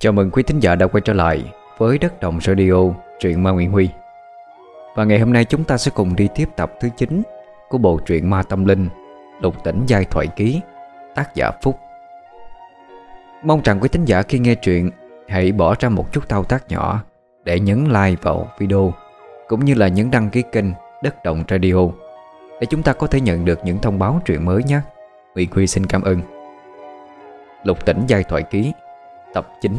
Chào mừng quý thính giả đã quay trở lại với Đất Đồng Radio, truyện Ma Nguyễn Huy Và ngày hôm nay chúng ta sẽ cùng đi tiếp tập thứ 9 của bộ truyện Ma Tâm Linh, Lục tỉnh giai thoại ký, tác giả Phúc Mong rằng quý thính giả khi nghe truyện hãy bỏ ra một chút thao tác nhỏ để nhấn like vào video, cũng như là nhấn đăng ký kênh Đất Động Radio để chúng ta có thể nhận được những thông báo truyện mới nhé. Nguyễn Huy xin cảm ơn. Lục tỉnh giai thoại ký Tập 9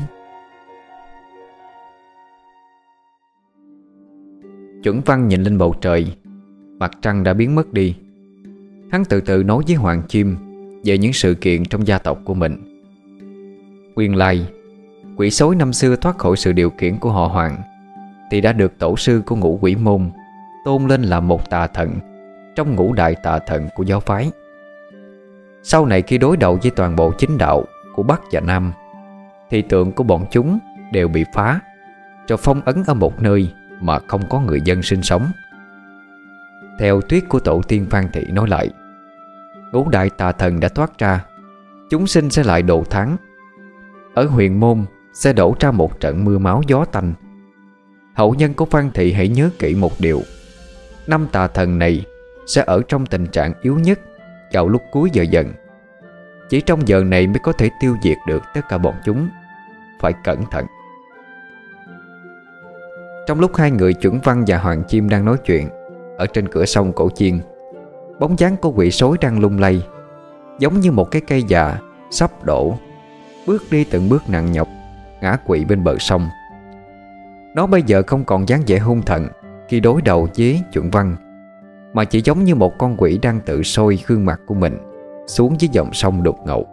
Chuẩn văn nhìn lên bầu trời, Mặt trăng đã biến mất đi. Hắn từ từ nói với Hoàng Chim Về những sự kiện trong gia tộc của mình. Nguyên lai, Quỷ sói năm xưa thoát khỏi sự điều khiển của họ Hoàng Thì đã được tổ sư của ngũ quỷ môn Tôn lên là một tà thần Trong ngũ đại tà thần của giáo phái. Sau này khi đối đầu với toàn bộ chính đạo Của Bắc và Nam thì tượng của bọn chúng đều bị phá, Cho phong ấn ở một nơi Mà không có người dân sinh sống. Theo thuyết của tổ tiên Phan Thị nói lại, Ngũ đại tà thần đã thoát ra, Chúng sinh sẽ lại độ tháng. Ở huyền môn Sẽ đổ ra một trận mưa máu gió tanh. Hậu nhân của Phan Thị hãy nhớ kỹ một điều, Năm tà thần này Sẽ ở trong tình trạng yếu nhất Vào lúc cuối giờ dần. Chỉ trong giờ này mới có thể tiêu diệt được tất cả bọn chúng phải cẩn thận. Trong lúc hai người chuẩn văn và hoàng chim đang nói chuyện, Ở trên cửa sông cổ chiên, Bóng dáng của quỷ sói đang lung lay, Giống như một cái cây già Sắp đổ, Bước đi từng bước nặng nhọc, Ngã quỵ bên bờ sông. Nó bây giờ không còn dáng vẻ hung thần Khi đối đầu với chuẩn văn, Mà chỉ giống như một con quỷ đang tự sôi gương mặt của mình Xuống dưới dòng sông đột ngột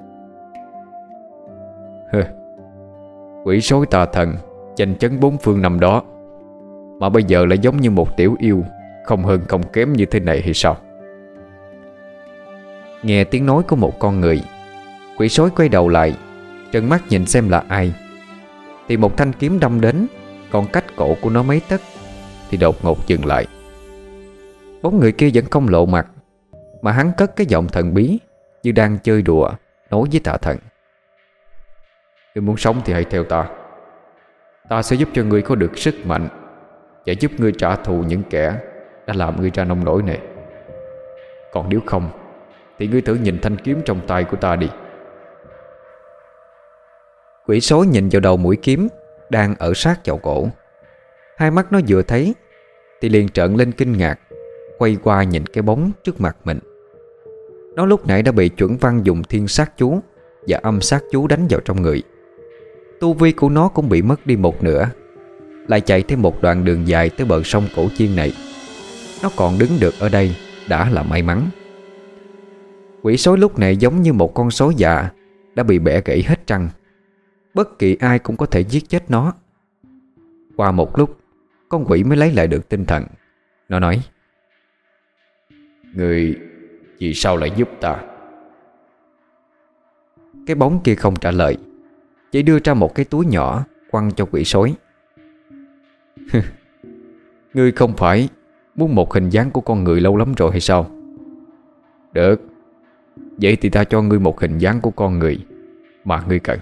Quỷ sói tà thần Chành chấn bốn phương năm đó. Mà bây giờ lại giống như một tiểu yêu, Không hơn không kém như thế này hay sao? Nghe tiếng nói của một con người, Quỷ sói quay đầu lại Trần mắt nhìn xem là ai. Thì một thanh kiếm đâm đến, Còn cách cổ của nó mấy tấc, Thì đột ngột dừng lại. Bóng người kia vẫn không lộ mặt, Mà hắn cất cái giọng thần bí Như đang chơi đùa Nói với tà thần. Ngươi muốn sống thì hãy theo ta. Ta sẽ giúp cho ngươi có được sức mạnh Và giúp ngươi trả thù những kẻ Đã làm ngươi ra nông nổi này. Còn nếu không, Thì ngươi thử nhìn thanh kiếm trong tay của ta đi. Quỷ số nhìn vào đầu mũi kiếm Đang ở sát vào cổ. Hai mắt nó vừa thấy, Thì liền trợn lên kinh ngạc, Quay qua nhìn cái bóng trước mặt mình. Nó lúc nãy đã bị chuẩn văn dùng thiên sát chú Và âm sát chú đánh vào trong người. Tu vi của nó cũng bị mất đi một nửa. Lại chạy thêm một đoạn đường dài Tới bờ sông cổ chiên này. Nó còn đứng được ở đây Đã là may mắn. Quỷ sói lúc này giống như một con sói già Đã bị bẻ gãy hết trăng. Bất kỳ ai cũng có thể giết chết nó. Qua một lúc Con quỷ mới lấy lại được tinh thần. Nó nói Người Vì sao lại giúp ta? Cái bóng kia không trả lời chỉ đưa ra một cái túi nhỏ, Quăng cho quỷ sói. Ngươi không phải Muốn một hình dáng của con người lâu lắm rồi hay sao? Được, Vậy thì ta cho ngươi một hình dáng của con người Mà ngươi cần.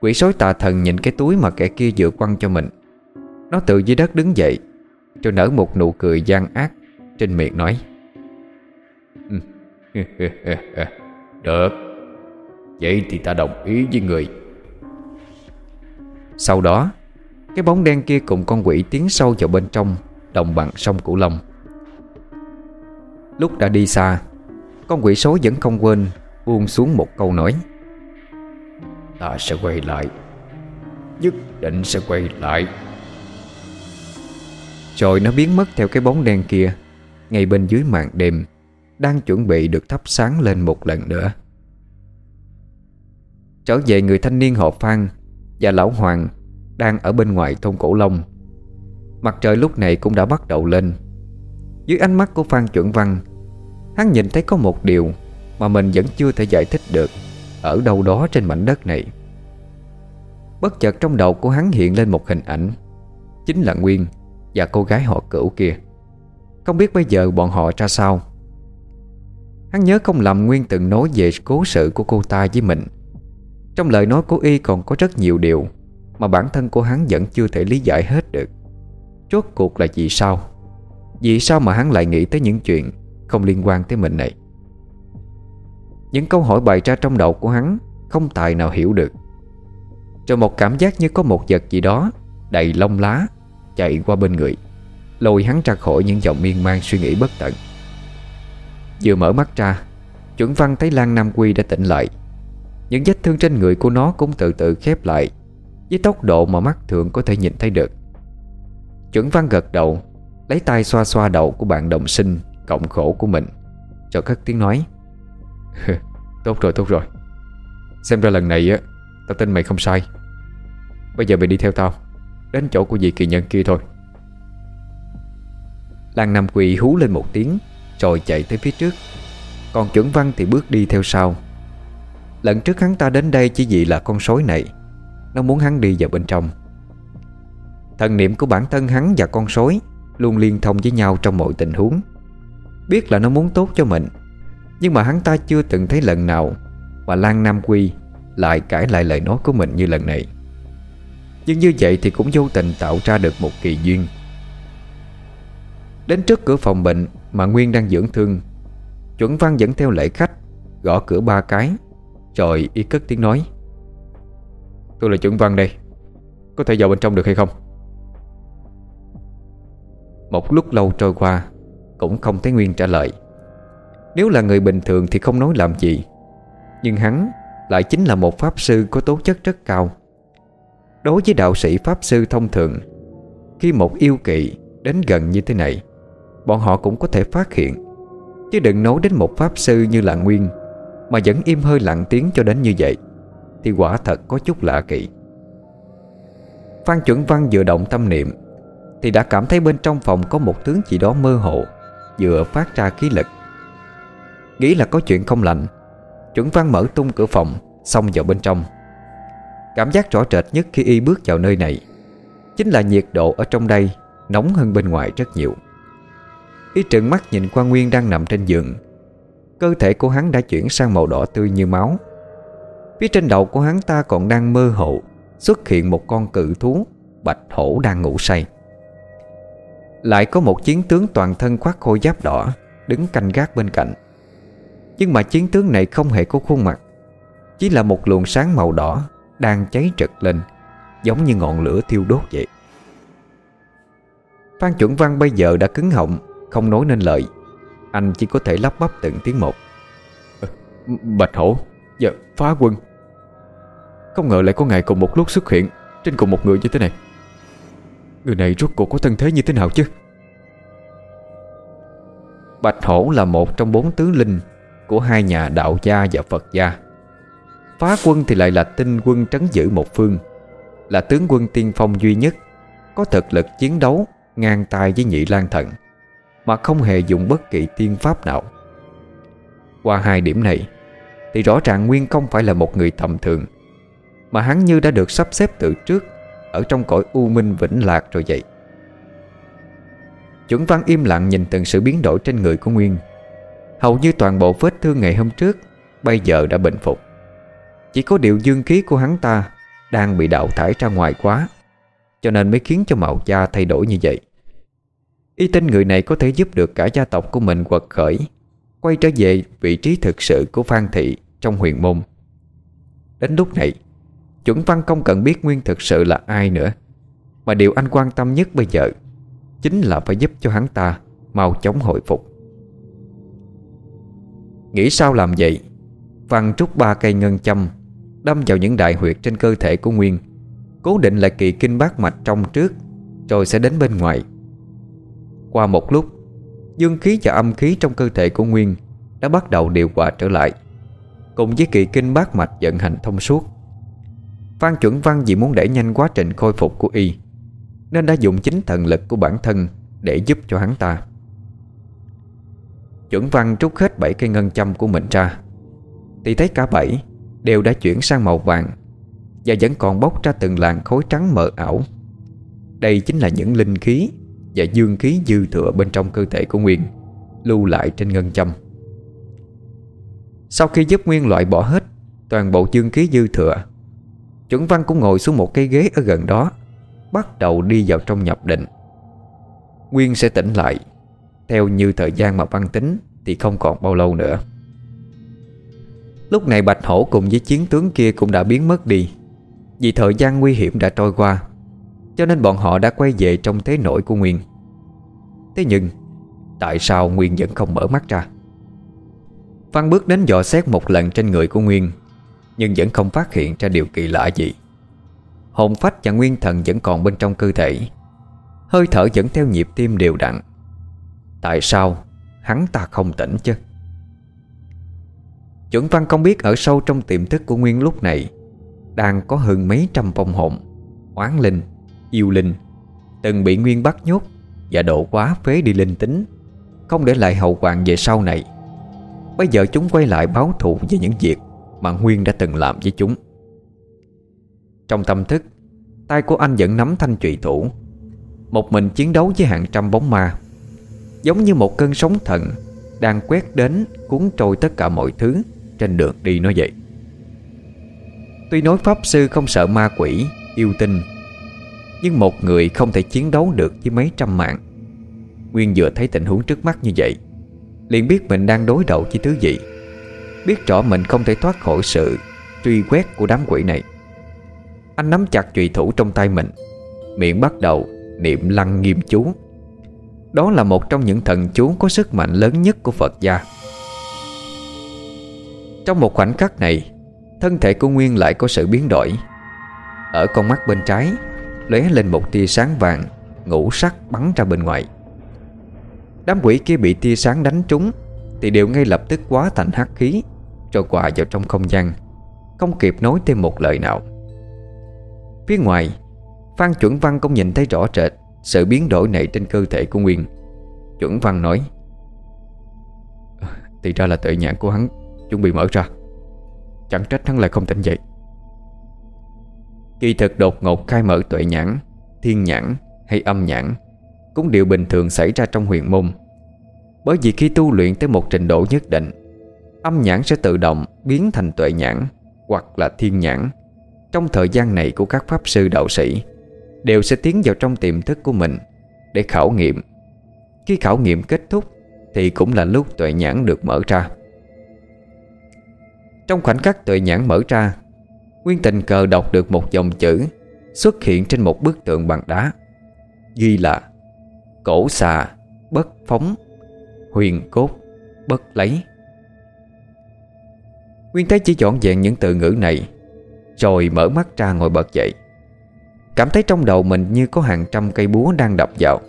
Quỷ sói tà thần nhìn cái túi mà kẻ kia vừa quăng cho mình. Nó từ dưới đất đứng dậy, Rồi nở một nụ cười gian ác Trên miệng nói. Được. Vậy thì ta đồng ý với người. Sau đó, Cái bóng đen kia cùng con quỷ tiến sâu vào bên trong, Đồng bằng sông Cửu Long. Lúc đã đi xa, Con quỷ số vẫn không quên, Buông xuống một câu nói. Ta sẽ quay lại. Nhất định sẽ quay lại. Rồi nó biến mất theo cái bóng đen kia, Ngay bên dưới màn đêm, Đang chuẩn bị được thắp sáng lên một lần nữa. Trở về người thanh niên họ Phan Và lão Hoàng Đang ở bên ngoài thôn Cổ Long. Mặt trời lúc này cũng đã bắt đầu lên. Dưới ánh mắt của Phan Chuẩn Văn, Hắn nhìn thấy có một điều Mà mình vẫn chưa thể giải thích được Ở đâu đó trên mảnh đất này. Bất chợt trong đầu của hắn hiện lên một hình ảnh, Chính là Nguyên Và cô gái họ cửu kia. Không biết bây giờ bọn họ ra sao. Hắn nhớ không lầm Nguyên từng nói về cố sự của cô ta với mình. Trong lời nói của y còn có rất nhiều điều Mà bản thân của hắn vẫn chưa thể lý giải hết được. Rốt cuộc là vì sao? Vì sao mà hắn lại nghĩ tới những chuyện Không liên quan tới mình này? Những câu hỏi bày ra trong đầu của hắn Không tài nào hiểu được. Rồi một cảm giác như có một vật gì đó Đầy lông lá Chạy qua bên người, Lôi hắn ra khỏi những dòng miên man suy nghĩ bất tận. Vừa mở mắt ra, Chuẩn văn thấy Lan Nam Quy đã tỉnh lại. Những vết thương trên người của nó cũng từ từ khép lại, Với tốc độ mà mắt thường có thể nhìn thấy được. Chuẩn văn gật đầu, Lấy tay xoa xoa đầu của bạn đồng sinh, Cộng khổ của mình, Rồi cất tiếng nói Tốt rồi tốt rồi. Xem ra lần này á, Tao tin mày không sai. Bây giờ mày đi theo tao, Đến chỗ của vị kỳ nhân kia thôi. Lan Nam Quỳ hú lên một tiếng, Rồi chạy tới phía trước. Còn chuẩn văn thì bước đi theo sau. Lần trước hắn ta đến đây chỉ vì là con sói này. Nó muốn hắn đi vào bên trong. Thần niệm của bản thân hắn và con sói Luôn liên thông với nhau trong mọi tình huống. Biết là nó muốn tốt cho mình, Nhưng mà hắn ta chưa từng thấy lần nào Mà Lan Nam Quy Lại cãi lại lời nói của mình như lần này. Nhưng như vậy thì cũng vô tình tạo ra được một kỳ duyên. Đến trước cửa phòng bệnh Mà Nguyên đang dưỡng thương, Chuẩn văn dẫn theo lễ khách Gõ cửa ba cái. Rồi ý cất tiếng nói. Tôi là chuẩn văn đây. Có thể vào bên trong được hay không? Một lúc lâu trôi qua, Cũng không thấy Nguyên trả lời. Nếu là người bình thường thì không nói làm gì. Nhưng hắn Lại chính là một pháp sư có tố chất rất cao. Đối với đạo sĩ pháp sư thông thường, Khi một yêu kỵ đến gần như thế này, Bọn họ cũng có thể phát hiện. Chứ đừng nói đến một pháp sư như là Nguyên mà vẫn im hơi lặng tiếng cho đến như vậy, Thì quả thật có chút lạ kỳ. Phan chuẩn văn vừa động tâm niệm, Thì đã cảm thấy bên trong phòng có một tướng gì đó mơ hồ, Vừa phát ra khí lực. Nghĩ là có chuyện không lành, Chuẩn văn mở tung cửa phòng, Xông vào bên trong. Cảm giác rõ rệt nhất khi y bước vào nơi này, Chính là nhiệt độ ở trong đây Nóng hơn bên ngoài rất nhiều. Y trợn mắt nhìn qua Nguyên đang nằm trên giường Cơ thể của hắn đã chuyển sang màu đỏ tươi như máu. Phía trên đầu của hắn ta còn đang mơ hồ, Xuất hiện một con cự thú, Bạch hổ đang ngủ say. Lại có một chiến tướng toàn thân khoác khôi giáp đỏ, Đứng canh gác bên cạnh. Nhưng mà chiến tướng này không hề có khuôn mặt, Chỉ là một luồng sáng màu đỏ Đang cháy trực lên, Giống như ngọn lửa thiêu đốt vậy. Phan chuẩn văn bây giờ đã cứng họng, không nói nên lời. Anh chỉ có thể lắp bắp từng tiếng một. Bạch hổ Dạ phá quân. Không ngờ lại có ngày cùng một lúc xuất hiện Trên cùng một người như thế này. Người này rốt cuộc có thân thế như thế nào chứ? Bạch hổ là một trong bốn tứ linh Của hai nhà đạo gia và Phật gia. Phá quân thì lại là tinh quân trấn giữ một phương Là tướng quân tiên phong duy nhất Có thực lực chiến đấu Ngang tay với nhị lan thần mà không hề dùng bất kỳ tiên pháp nào. Qua hai điểm này, Thì rõ ràng Nguyên không phải là một người tầm thường, Mà hắn như đã được sắp xếp từ trước, Ở trong cõi u minh vĩnh lạc rồi vậy. Chuẩn văn im lặng nhìn từng sự biến đổi trên người của Nguyên. Hầu như toàn bộ vết thương ngày hôm trước, Bây giờ đã bình phục. Chỉ có điều dương khí của hắn ta Đang bị đào thải ra ngoài quá, Cho nên mới khiến cho màu da thay đổi như vậy. Y tin người này có thể giúp được cả gia tộc của mình quật khởi, Quay trở về vị trí thực sự của Phan Thị trong huyền môn. Đến lúc này, Chuẩn Văn không cần biết Nguyên thực sự là ai nữa, Mà điều anh quan tâm nhất bây giờ Chính là phải giúp cho hắn ta Mau chóng hồi phục. Nghĩ sao làm vậy? Văn trút ba cây ngân châm, Đâm vào những đại huyệt trên cơ thể của Nguyên, Cố định lại kỳ kinh bát mạch trong trước, Rồi sẽ đến bên ngoài qua một lúc, Dương khí và âm khí trong cơ thể của Nguyên Đã bắt đầu điều hòa trở lại, Cùng với kỳ kinh bát mạch vận hành thông suốt. Phan chuẩn văn vì muốn đẩy nhanh quá trình khôi phục của y, Nên đã dùng chính thần lực của bản thân Để giúp cho hắn ta. Chuẩn văn trút hết bảy cây ngân châm của mình ra, Thì thấy cả bảy Đều đã chuyển sang màu vàng Và vẫn còn bốc ra từng làn khối trắng mờ ảo. Đây chính là những linh khí và dương khí dư thừa bên trong cơ thể của Nguyên, Lưu lại trên ngân châm. Sau khi giúp Nguyên loại bỏ hết Toàn bộ dương khí dư thừa, Chuẩn văn cũng ngồi xuống một cái ghế ở gần đó, Bắt đầu đi vào trong nhập định. Nguyên sẽ tỉnh lại. Theo như thời gian mà văn tính Thì không còn bao lâu nữa. Lúc này Bạch Hổ cùng với chiến tướng kia cũng đã biến mất đi. Vì thời gian nguy hiểm đã trôi qua cho nên bọn họ đã quay về trong thế nổi của Nguyên. Thế nhưng Tại sao Nguyên vẫn không mở mắt ra? Văn bước đến dò xét một lần trên người của Nguyên Nhưng vẫn không phát hiện ra điều kỳ lạ gì. Hồn phách và nguyên thần vẫn còn bên trong cơ thể. Hơi thở vẫn theo nhịp tim đều đặn. Tại sao hắn ta không tỉnh chứ? Chuẩn văn không biết ở sâu trong tiềm thức của Nguyên lúc này Đang có hơn mấy trăm vong hồn Oán linh, yêu linh. Từng bị Nguyên bắt nhốt Và độ quá phế đi linh tính, Không để lại hậu quả về sau này. Bây giờ chúng quay lại báo thù về những việc Mà Nguyên đã từng làm với chúng. Trong tâm thức, Tay của anh vẫn nắm thanh trụy thủ. Một mình chiến đấu với hàng trăm bóng ma. Giống như một cơn sóng thần Đang quét đến cuốn trôi tất cả mọi thứ Trên đường đi nó vậy. Tuy nói Pháp Sư không sợ ma quỷ, Yêu tinh nhưng một người không thể chiến đấu được với mấy trăm mạng. Nguyên vừa thấy tình huống trước mắt như vậy, liền biết mình đang đối đầu với thứ gì. Biết rõ mình không thể thoát khỏi sự Truy quét của đám quỷ này. Anh nắm chặt trùy thủ trong tay mình, Miệng bắt đầu niệm lăng nghiêm chú. Đó là một trong những thần chú Có sức mạnh lớn nhất của Phật gia. Trong một khoảnh khắc này, Thân thể của Nguyên lại có sự biến đổi. Ở con mắt bên trái lóe lên một tia sáng vàng, Ngũ sắc bắn ra bên ngoài. Đám quỷ kia bị tia sáng đánh trúng, Thì đều ngay lập tức quá thành hắc khí Rồi quà vào trong không gian, Không kịp nói thêm một lời nào. Phía ngoài, Phan Chuẩn Văn cũng nhìn thấy rõ rệt Sự biến đổi này trên cơ thể của Nguyên. Chuẩn Văn nói, Thì ra là tự nhãn của hắn, Chuẩn bị mở ra. Chẳng trách hắn lại không tỉnh dậy. Kỳ thực đột ngột khai mở tuệ nhãn, Thiên nhãn hay âm nhãn cũng đều bình thường xảy ra trong huyền môn. Bởi vì khi tu luyện tới một trình độ nhất định, Âm nhãn sẽ tự động biến thành tuệ nhãn Hoặc là thiên nhãn. Trong thời gian này của các pháp sư đạo sĩ, Đều sẽ tiến vào trong tiềm thức của mình Để khảo nghiệm. Khi khảo nghiệm kết thúc Thì cũng là lúc tuệ nhãn được mở ra. Trong khoảnh khắc tuệ nhãn mở ra Nguyên tình cờ đọc được một dòng chữ Xuất hiện trên một bức tượng bằng đá. Ghi là, Cổ xà, Bất phóng, Huyền cốt, Bất lấy. Nguyên thấy chỉ chọn vẹn những từ ngữ này, Rồi mở mắt ra ngồi bật dậy. Cảm thấy trong đầu mình như có hàng trăm cây búa đang đập vào.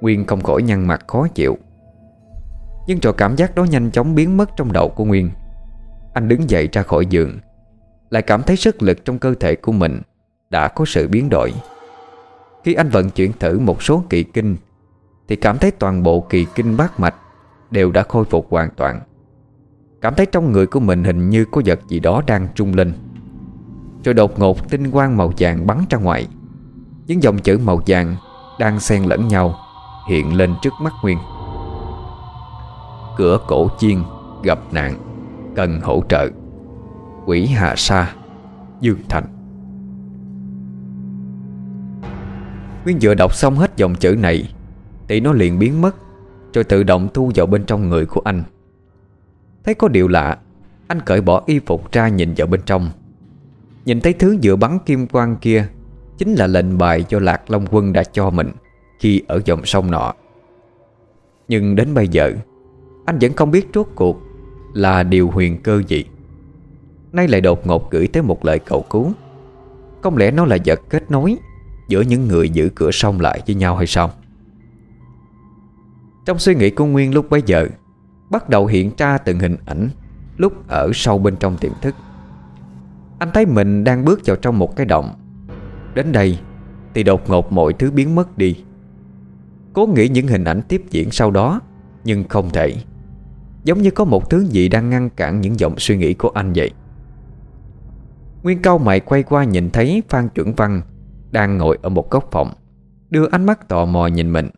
Nguyên không khỏi nhăn mặt khó chịu. Nhưng rồi cảm giác đó nhanh chóng biến mất trong đầu của Nguyên. Anh đứng dậy ra khỏi giường. Lại cảm thấy sức lực trong cơ thể của mình Đã có sự biến đổi. Khi anh vận chuyển thử một số kỳ kinh, Thì cảm thấy toàn bộ kỳ kinh bát mạch Đều đã khôi phục hoàn toàn. Cảm thấy trong người của mình hình như có vật gì đó đang trung lên Rồi đột ngột tinh quang màu vàng bắn ra ngoài. Những dòng chữ màu vàng Đang xen lẫn nhau Hiện lên trước mắt Nguyên. Cửa cổ chiên Gặp nạn, Cần hỗ trợ. Quỷ Hạ Sa, Dương Thành. Nguyên vừa đọc xong hết dòng chữ này Thì nó liền biến mất, Rồi tự động thu vào bên trong người của anh. Thấy có điều lạ, Anh cởi bỏ y phục ra nhìn vào bên trong. Nhìn thấy thứ dựa bắn kim quang kia, Chính là lệnh bài do Lạc Long Quân đã cho mình Khi ở dòng sông nọ. Nhưng đến bây giờ, Anh vẫn không biết rốt cuộc Là điều huyền cơ gì. Nay lại đột ngột gửi tới một lời cầu cứu. Không lẽ nó là vật kết nối Giữa những người giữ cửa sông lại với nhau hay sao? Trong suy nghĩ của Nguyên lúc bấy giờ, Bắt đầu hiện ra từng hình ảnh Lúc ở sâu bên trong tiềm thức. Anh thấy mình đang bước vào trong một cái động. Đến đây Thì đột ngột mọi thứ biến mất đi. Cố nghĩ những hình ảnh tiếp diễn sau đó, Nhưng không thể. Giống như có một thứ gì đang ngăn cản những dòng suy nghĩ của anh vậy. Nguyên cao mày quay qua nhìn thấy Phan Chuẩn Văn đang ngồi ở một góc phòng, Đưa ánh mắt tò mò nhìn mình.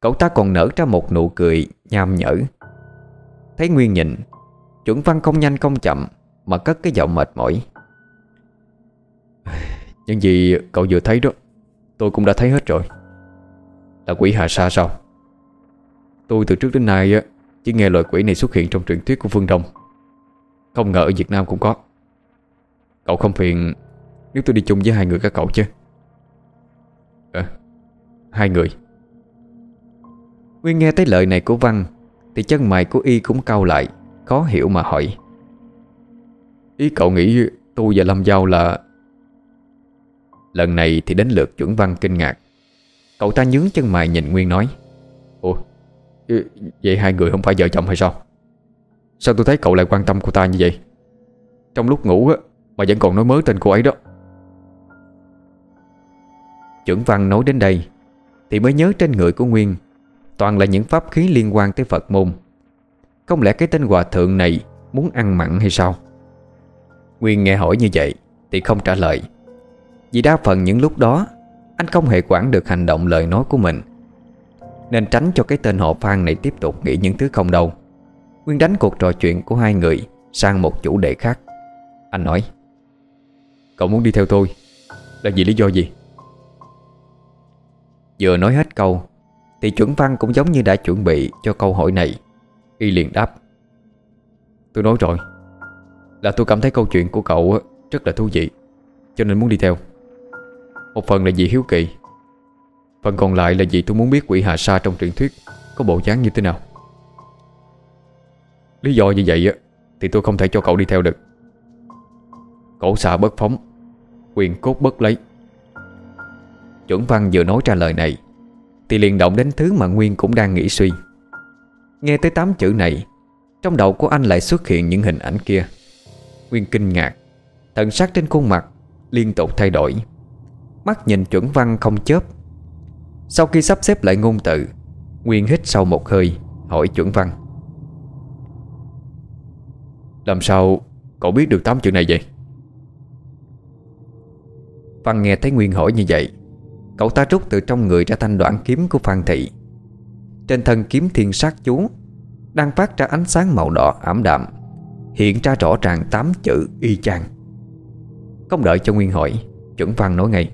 Cậu ta còn nở ra một nụ cười nham nhở. Thấy Nguyên nhìn Chuẩn Văn không nhanh không chậm Mà cất cái giọng mệt mỏi. Những gì cậu vừa thấy đó, Tôi cũng đã thấy hết rồi. Là quỷ Hà sa sao? Tôi từ trước đến nay Chỉ nghe loại quỷ này xuất hiện trong truyện thuyết của phương Đông. Không ngờ ở Việt Nam cũng có. Cậu không phiền Nếu tôi đi chung với hai người các cậu chứ? À Hai người. Nguyên nghe tới lời này của Văn, Thì chân mày của Y cũng cau lại, Khó hiểu mà hỏi. Ý cậu nghĩ tôi và Lâm Giao là Lần này thì đến lượt chuẩn văn kinh ngạc. Cậu ta nhướng chân mày nhìn Nguyên nói, Ủa Vậy hai người không phải vợ chồng hay sao? Sao tôi thấy cậu lại quan tâm cô ta như vậy? Trong lúc ngủ á mà vẫn còn nói mớ tên cô ấy đó. Trưởng văn nói đến đây, Thì mới nhớ trên người của Nguyên, Toàn là những pháp khí liên quan tới Phật môn. Không lẽ cái tên hòa thượng này Muốn ăn mặn hay sao? Nguyên nghe hỏi như vậy Thì không trả lời. Vì đa phần những lúc đó, Anh không hề quản được hành động lời nói của mình, Nên tránh cho cái tên họ Phan này tiếp tục nghĩ những thứ không đâu. Nguyên đánh cuộc trò chuyện của hai người Sang một chủ đề khác. Anh nói Cậu muốn đi theo tôi? Là vì lý do gì? Vừa nói hết câu, Thì chuẩn văn cũng giống như đã chuẩn bị cho câu hỏi này, Y liền đáp. Tôi nói rồi, Là tôi cảm thấy câu chuyện của cậu rất là thú vị, Cho nên muốn đi theo. Một phần là vì hiếu kỳ, Phần còn lại là vì tôi muốn biết quỷ Hà Sa trong truyền thuyết Có bộ dáng như thế nào. Lý do như vậy Thì tôi không thể cho cậu đi theo được. Cổ xạ bất phóng. Quyền cốt bất lấy. Chuẩn văn vừa nói ra lời này, Thì liền động đến thứ mà Nguyên cũng đang nghĩ suy. Nghe tới tám chữ này, Trong đầu của anh lại xuất hiện những hình ảnh kia. Nguyên kinh ngạc, Thần sắc trên khuôn mặt Liên tục thay đổi. Mắt nhìn chuẩn văn không chớp. Sau khi sắp xếp lại ngôn từ, Nguyên hít sâu một hơi, Hỏi chuẩn văn. Làm sao cậu biết được tám chữ này vậy? Văn nghe thấy Nguyên hỏi như vậy. Cậu ta rút từ trong người ra thanh đoạn kiếm của Phan Thị. Trên thân kiếm thiên sát chú, Đang phát ra ánh sáng màu đỏ ảm đạm, Hiện ra rõ ràng tám chữ y chang. Không đợi cho Nguyên hỏi, Chuẩn Văn nói ngay.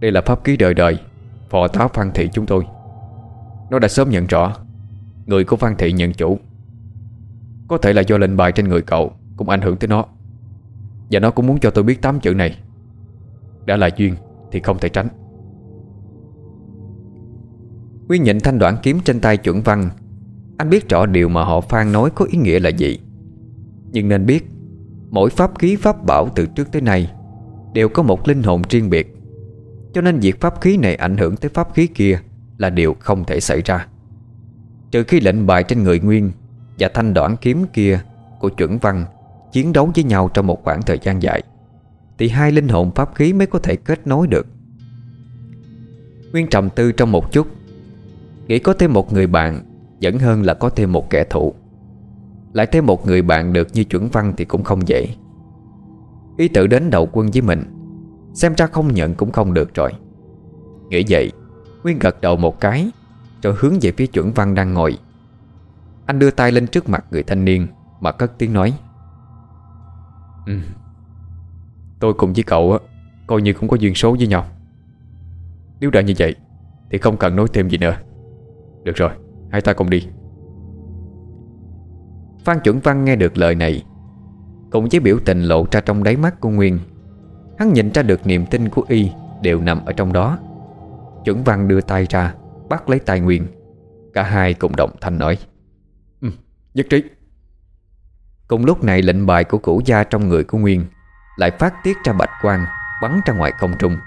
Đây là pháp ký đời đời, Phò tá Phan Thị chúng tôi. Nó đã sớm nhận rõ, Người của Phan Thị nhận chủ. Có thể là do lệnh bài trên người cậu Cũng ảnh hưởng tới nó. Và nó cũng muốn cho tôi biết tám chữ này. Đã là duyên thì không thể tránh. Nguyên nhìn thanh đoạn kiếm trên tay chuẩn văn. Anh biết rõ điều mà họ Phan nói có ý nghĩa là gì. Nhưng nên biết, Mỗi pháp khí pháp bảo từ trước tới nay Đều có một linh hồn riêng biệt. Cho nên việc pháp khí này ảnh hưởng tới pháp khí kia Là điều không thể xảy ra. Trừ khi lệnh bài trên người Nguyên Và thanh đoạn kiếm kia Của chuẩn văn Chiến đấu với nhau trong một khoảng thời gian dài thì hai linh hồn pháp khí mới có thể kết nối được. Nguyên trầm tư trong một chút, Nghĩ có thêm một người bạn, Vẫn hơn là có thêm một kẻ thù. Lại thêm một người bạn được như chuẩn văn Thì cũng không dễ. Ý tự đến đầu quân với mình, Xem ra không nhận cũng không được rồi. Nghĩ vậy, Nguyên gật đầu một cái, Rồi hướng về phía chuẩn văn đang ngồi. Anh đưa tay lên trước mặt người thanh niên, Mà cất tiếng nói. Ừ Tôi cùng với cậu Coi như cũng có duyên số với nhau. Nếu đã như vậy Thì không cần nói thêm gì nữa. Được rồi, hai ta cùng đi. Phan chuẩn văn nghe được lời này Cùng với biểu tình lộ ra trong đáy mắt của Nguyên Hắn nhìn ra được niềm tin của Y Đều nằm ở trong đó. Chuẩn văn đưa tay ra Bắt lấy tay Nguyên. Cả hai cùng động thanh nói Ừ, nhất trí. Cùng lúc này lệnh bài của củ gia trong người của Nguyên lại phát tiết ra bạch quang, Bắn ra ngoài không trung.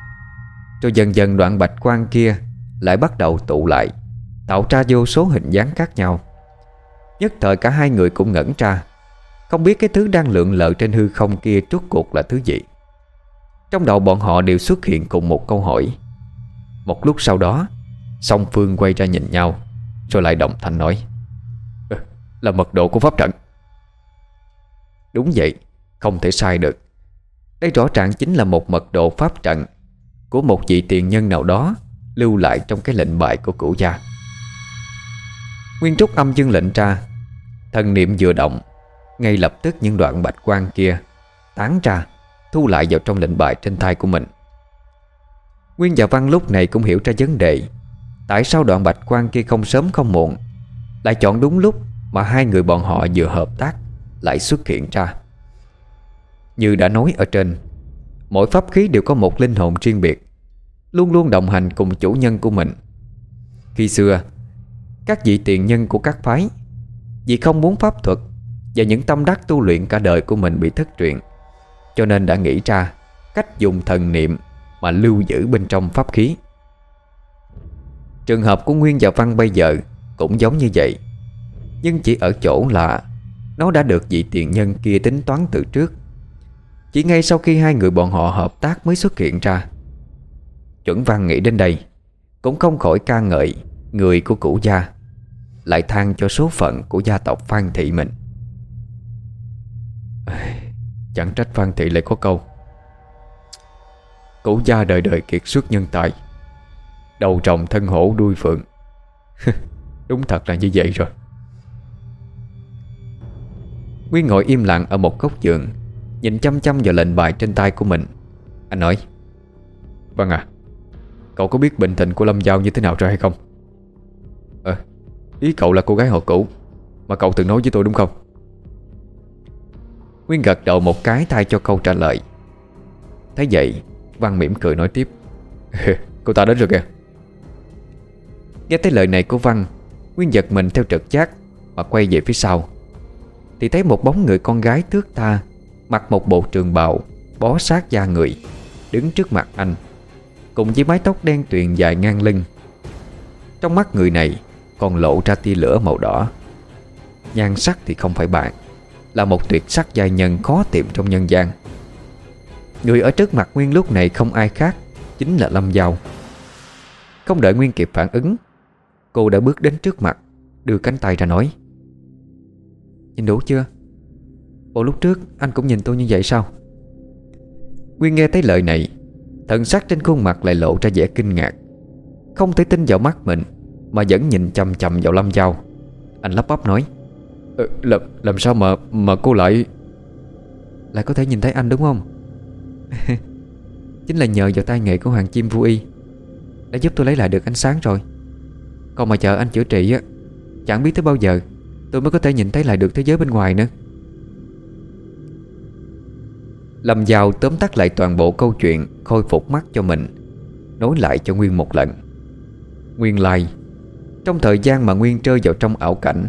Rồi dần dần đoạn bạch quang kia Lại bắt đầu tụ lại, Tạo ra vô số hình dáng khác nhau. Nhất thời cả hai người cũng ngẩn ra, Không biết cái thứ đang lượn lờ trên hư không kia Rốt cuộc là thứ gì. Trong đầu bọn họ đều xuất hiện cùng một câu hỏi. Một lúc sau đó, Song Phương quay ra nhìn nhau, Rồi lại động thanh nói ờ, Là mật độ của pháp trận. Đúng vậy, Không thể sai được đây rõ ràng chính là một mật độ pháp trận Của một vị tiền nhân nào đó Lưu lại trong cái lệnh bài của cửu gia. Nguyên trúc âm dương lệnh ra, Thần niệm vừa động, Ngay lập tức những đoạn bạch quang kia Tán ra, Thu lại vào trong lệnh bài trên tay của mình. Nguyên và Văn lúc này cũng hiểu ra vấn đề, Tại sao đoạn bạch quang kia không sớm không muộn, Lại chọn đúng lúc Mà hai người bọn họ vừa hợp tác Lại xuất hiện ra. Như đã nói ở trên. Mỗi pháp khí đều có một linh hồn riêng biệt, Luôn luôn đồng hành cùng chủ nhân của mình. Khi xưa, Các vị tiền nhân của các phái, Vì không muốn pháp thuật Và những tâm đắc tu luyện cả đời của mình bị thất truyền, Cho nên đã nghĩ ra Cách dùng thần niệm Mà lưu giữ bên trong pháp khí. Trường hợp của Nguyên và Văn bây giờ Cũng giống như vậy, Nhưng chỉ ở chỗ là Nó đã được vị tiền nhân kia tính toán từ trước. Chỉ ngay sau khi hai người bọn họ hợp tác mới xuất hiện ra. Chuẩn Văn nghĩ đến đây, Cũng không khỏi ca ngợi Người của cũ gia, Lại than cho số phận của gia tộc Phan Thị mình. Chẳng trách Phan Thị lại có câu. Cũ gia đời đời kiệt xuất nhân tài, Đầu trồng thân hổ đuôi phượng. Đúng thật là như vậy rồi. Nguyên ngồi im lặng ở một góc giường Nhìn chăm chăm vào lệnh bài trên tay của mình. Anh nói Vâng à Cậu có biết bệnh tình của Lâm Giao như thế nào rồi hay không? Ờ Ý cậu là cô gái họ cũ, Mà cậu từng nói với tôi đúng không? Nguyên gật đầu một cái thay cho câu trả lời. Thấy vậy, Văn mỉm cười nói tiếp, Cô ta đến rồi kìa. Nghe thấy lời này của Văn, Nguyên giật mình theo trực giác Mà quay về phía sau. Thì thấy một bóng người con gái thước tha Mặc một bộ trường bào, Bó sát da người, Đứng trước mặt anh, Cùng với mái tóc đen tuyền dài ngang lưng. Trong mắt người này Còn lộ ra tia lửa màu đỏ. Nhan sắc thì không phải bạn, Là một tuyệt sắc giai nhân khó tìm trong nhân gian. Người ở trước mặt Nguyên lúc này không ai khác, Chính là Lâm Giao. Không đợi Nguyên kịp phản ứng, Cô đã bước đến trước mặt, Đưa cánh tay ra nói, Nhìn đủ chưa? Ủa lúc trước anh cũng nhìn tôi như vậy sao? Nguyên nghe thấy lời này Thần sắc trên khuôn mặt lại lộ ra vẻ kinh ngạc. Không thể tin vào mắt mình Mà vẫn nhìn chầm chầm vào Lâm Giao. Anh lắp bắp nói ừ, làm, làm sao mà mà cô lại Lại có thể nhìn thấy anh đúng không? Chính là nhờ vào tay nghệ của Hoàng Chim Vui Y Đã giúp tôi lấy lại được ánh sáng rồi. Còn mà chờ anh chữa trị á Chẳng biết tới bao giờ Tôi mới có thể nhìn thấy lại được thế giới bên ngoài nữa. Lâm Giao tóm tắt lại toàn bộ câu chuyện, Khôi phục mắt cho mình Nối lại cho Nguyên một lần. Nguyên lai, Trong thời gian mà Nguyên rơi vào trong ảo cảnh,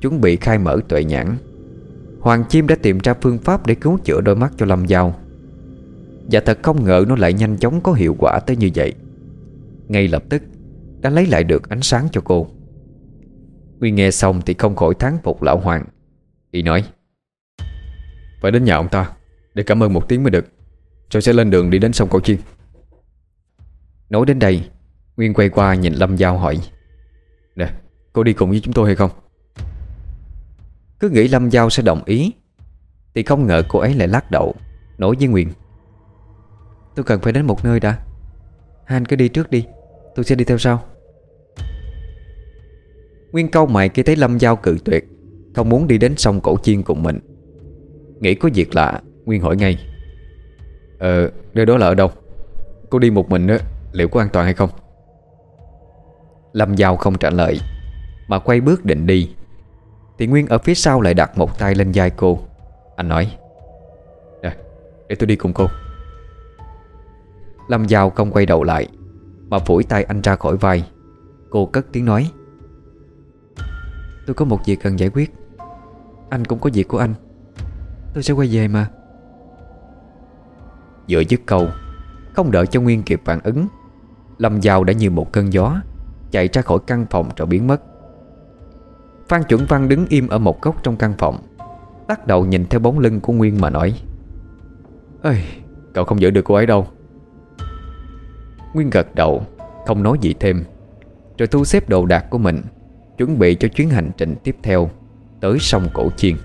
Chuẩn bị khai mở tuệ nhãn, Hoàng Chim đã tìm ra phương pháp Để cứu chữa đôi mắt cho Lâm Giao. Và thật không ngờ nó lại nhanh chóng Có hiệu quả tới như vậy. Ngay lập tức, Đã lấy lại được ánh sáng cho cô. Nguyên nghe xong thì không khỏi thán phục lão Hoàng. Y nói, Phải đến nhà ông ta để cảm ơn một tiếng mới được. Rồi sẽ lên đường đi đến sông Cổ Chiên. Nói đến đây, Nguyên quay qua nhìn Lâm Giao hỏi, Nè, cô đi cùng với chúng tôi hay không? Cứ nghĩ Lâm Giao sẽ đồng ý, Thì không ngờ cô ấy lại lắc đầu, Nói với Nguyên, Tôi cần phải đến một nơi đã. Hai anh cứ đi trước đi, Tôi sẽ đi theo sau. Nguyên câu mày khi thấy Lâm Giao cự tuyệt, Không muốn đi đến sông Cổ Chiên cùng mình. Nghĩ có việc lạ Nguyên hỏi ngay. Ờ nơi đó là ở đâu? Cô đi một mình á, Liệu có an toàn hay không? Lâm Giao không trả lời, Mà quay bước định đi. Thì Nguyên ở phía sau lại đặt một tay lên vai cô. Anh nói, Nè, để tôi đi cùng cô. Lâm Giao không quay đầu lại, Mà phủi tay anh ra khỏi vai. Cô cất tiếng nói, Tôi có một việc cần giải quyết. Anh cũng có việc của anh. Tôi sẽ quay về mà. Vừa dứt câu. Không đợi cho Nguyên kịp phản ứng Lâm Giao đã như một cơn gió Chạy ra khỏi căn phòng rồi biến mất. Phan Chuẩn Văn đứng im ở một góc trong căn phòng Lắc đầu nhìn theo bóng lưng của Nguyên mà nói Ơi, cậu không giữ được cô ấy đâu. Nguyên gật đầu Không nói gì thêm Rồi thu xếp đồ đạc của mình Chuẩn bị cho chuyến hành trình tiếp theo Tới sông Cổ Chiên.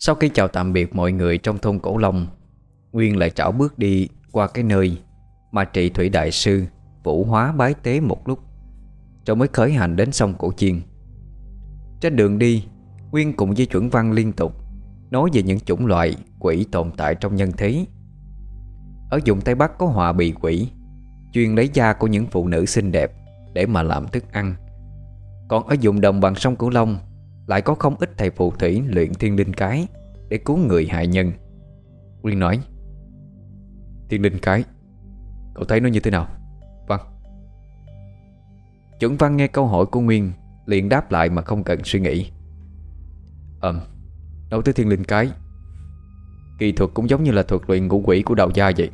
Sau khi chào tạm biệt mọi người trong thôn Cổ Long, Nguyên lại trảo bước đi qua cái nơi Mà trị thủy đại sư Vũ hóa bái tế một lúc, Rồi mới khởi hành đến sông Cổ Chiên. Trên đường đi, Nguyên cùng với chuẩn văn liên tục Nói về những chủng loại quỷ tồn tại trong nhân thế. Ở vùng Tây Bắc có họa bị quỷ, Chuyên lấy da của những phụ nữ xinh đẹp Để mà làm thức ăn. Còn ở vùng đồng bằng sông Cửu Long lại có không ít thầy phù thủy luyện thiên linh cái Để cứu người hại nhân. Nguyên nói, Thiên linh cái, Cậu thấy nó như thế nào? Vâng Chuẩn văn nghe câu hỏi của Nguyên, liền đáp lại mà không cần suy nghĩ. Ừm, Nói tới thiên linh cái, Kỳ thuật cũng giống như là thuật luyện ngũ quỷ của đạo gia vậy.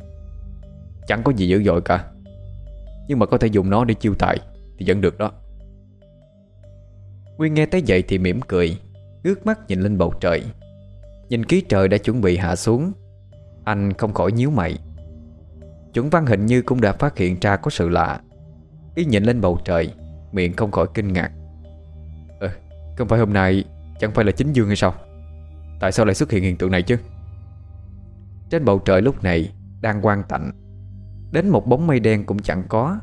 Chẳng có gì dữ dội cả, Nhưng mà có thể dùng nó để chiêu tài Thì vẫn được đó. Nguyên nghe tới vậy thì mỉm cười Ước mắt nhìn lên bầu trời. Nhìn ký trời đã chuẩn bị hạ xuống Anh không khỏi nhíu mày. Chuẩn văn hình như cũng đã phát hiện ra có sự lạ. Ý nhìn lên bầu trời Miệng không khỏi kinh ngạc. Ờ, không phải hôm nay Chẳng phải là chính dương hay sao? Tại sao lại xuất hiện hiện tượng này chứ? Trên bầu trời lúc này Đang quang tạnh. Đến một bóng mây đen cũng chẳng có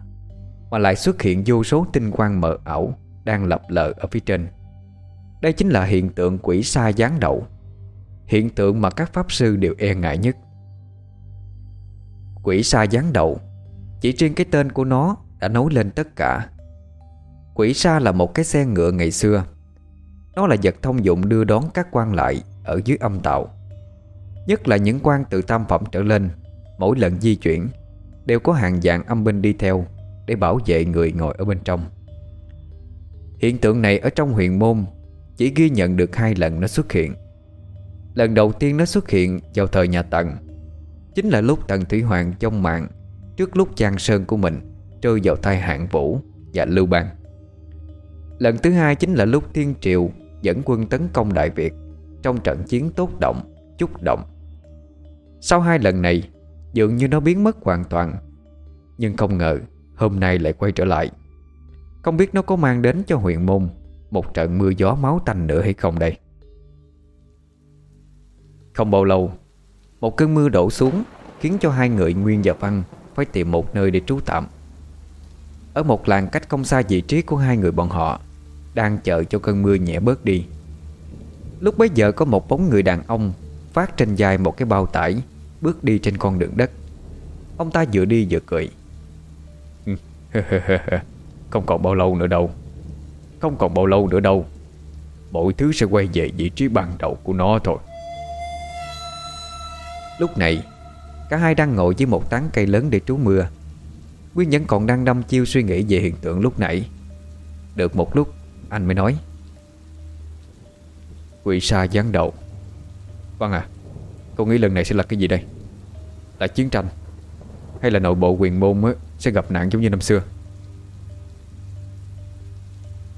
Mà lại xuất hiện vô số tinh quang mờ ảo. Đang lập lờ ở phía trên. Đây chính là hiện tượng quỷ sa giáng đậu, Hiện tượng mà các pháp sư đều e ngại nhất. Quỷ sa giáng đậu, Chỉ riêng cái tên của nó Đã nối lên tất cả. Quỷ sa là một cái xe ngựa ngày xưa. Nó là vật thông dụng đưa đón các quan lại Ở dưới âm tạo Nhất là những quan từ tam phẩm trở lên, Mỗi lần di chuyển, Đều có hàng dạng âm binh đi theo Để bảo vệ người ngồi ở bên trong. Hiện tượng này ở trong huyền môn Chỉ ghi nhận được hai lần nó xuất hiện. Lần đầu tiên nó xuất hiện vào thời nhà Tần Chính là lúc Tần Thủy Hoàng trong mạng Trước lúc Giang Sơn của mình Rơi vào tay hạng vũ và Lưu Bang. Lần thứ hai chính là lúc Thiên Triều Dẫn quân tấn công Đại Việt Trong trận chiến tốt động, chúc động. Sau hai lần này Dường như nó biến mất hoàn toàn Nhưng không ngờ Hôm nay lại quay trở lại. Không biết nó có mang đến cho huyện môn Một trận mưa gió máu tanh nữa hay không đây? Không bao lâu, Một cơn mưa đổ xuống Khiến cho hai người Nguyên và Văn Phải tìm một nơi để trú tạm. Ở một làng cách không xa vị trí của hai người bọn họ, Đang chờ cho cơn mưa nhẹ bớt đi. Lúc bấy giờ có một bóng người đàn ông Phát trên vai một cái bao tải, Bước đi trên con đường đất. Ông ta vừa đi vừa cười. Không còn bao lâu nữa đâu. Không còn bao lâu nữa đâu. Mọi thứ sẽ quay về vị trí ban đầu của nó thôi. Lúc này, Cả hai đang ngồi dưới một tán cây lớn để trú mưa. Nguyên vẫn còn đang đâm chiêu suy nghĩ về hiện tượng lúc nãy. Được một lúc, Anh mới nói. Quỷ sa gián đầu. Vâng à Cô nghĩ lần này sẽ là cái gì đây? Là chiến tranh? Hay là nội bộ quyền môn sẽ gặp nạn giống như năm xưa?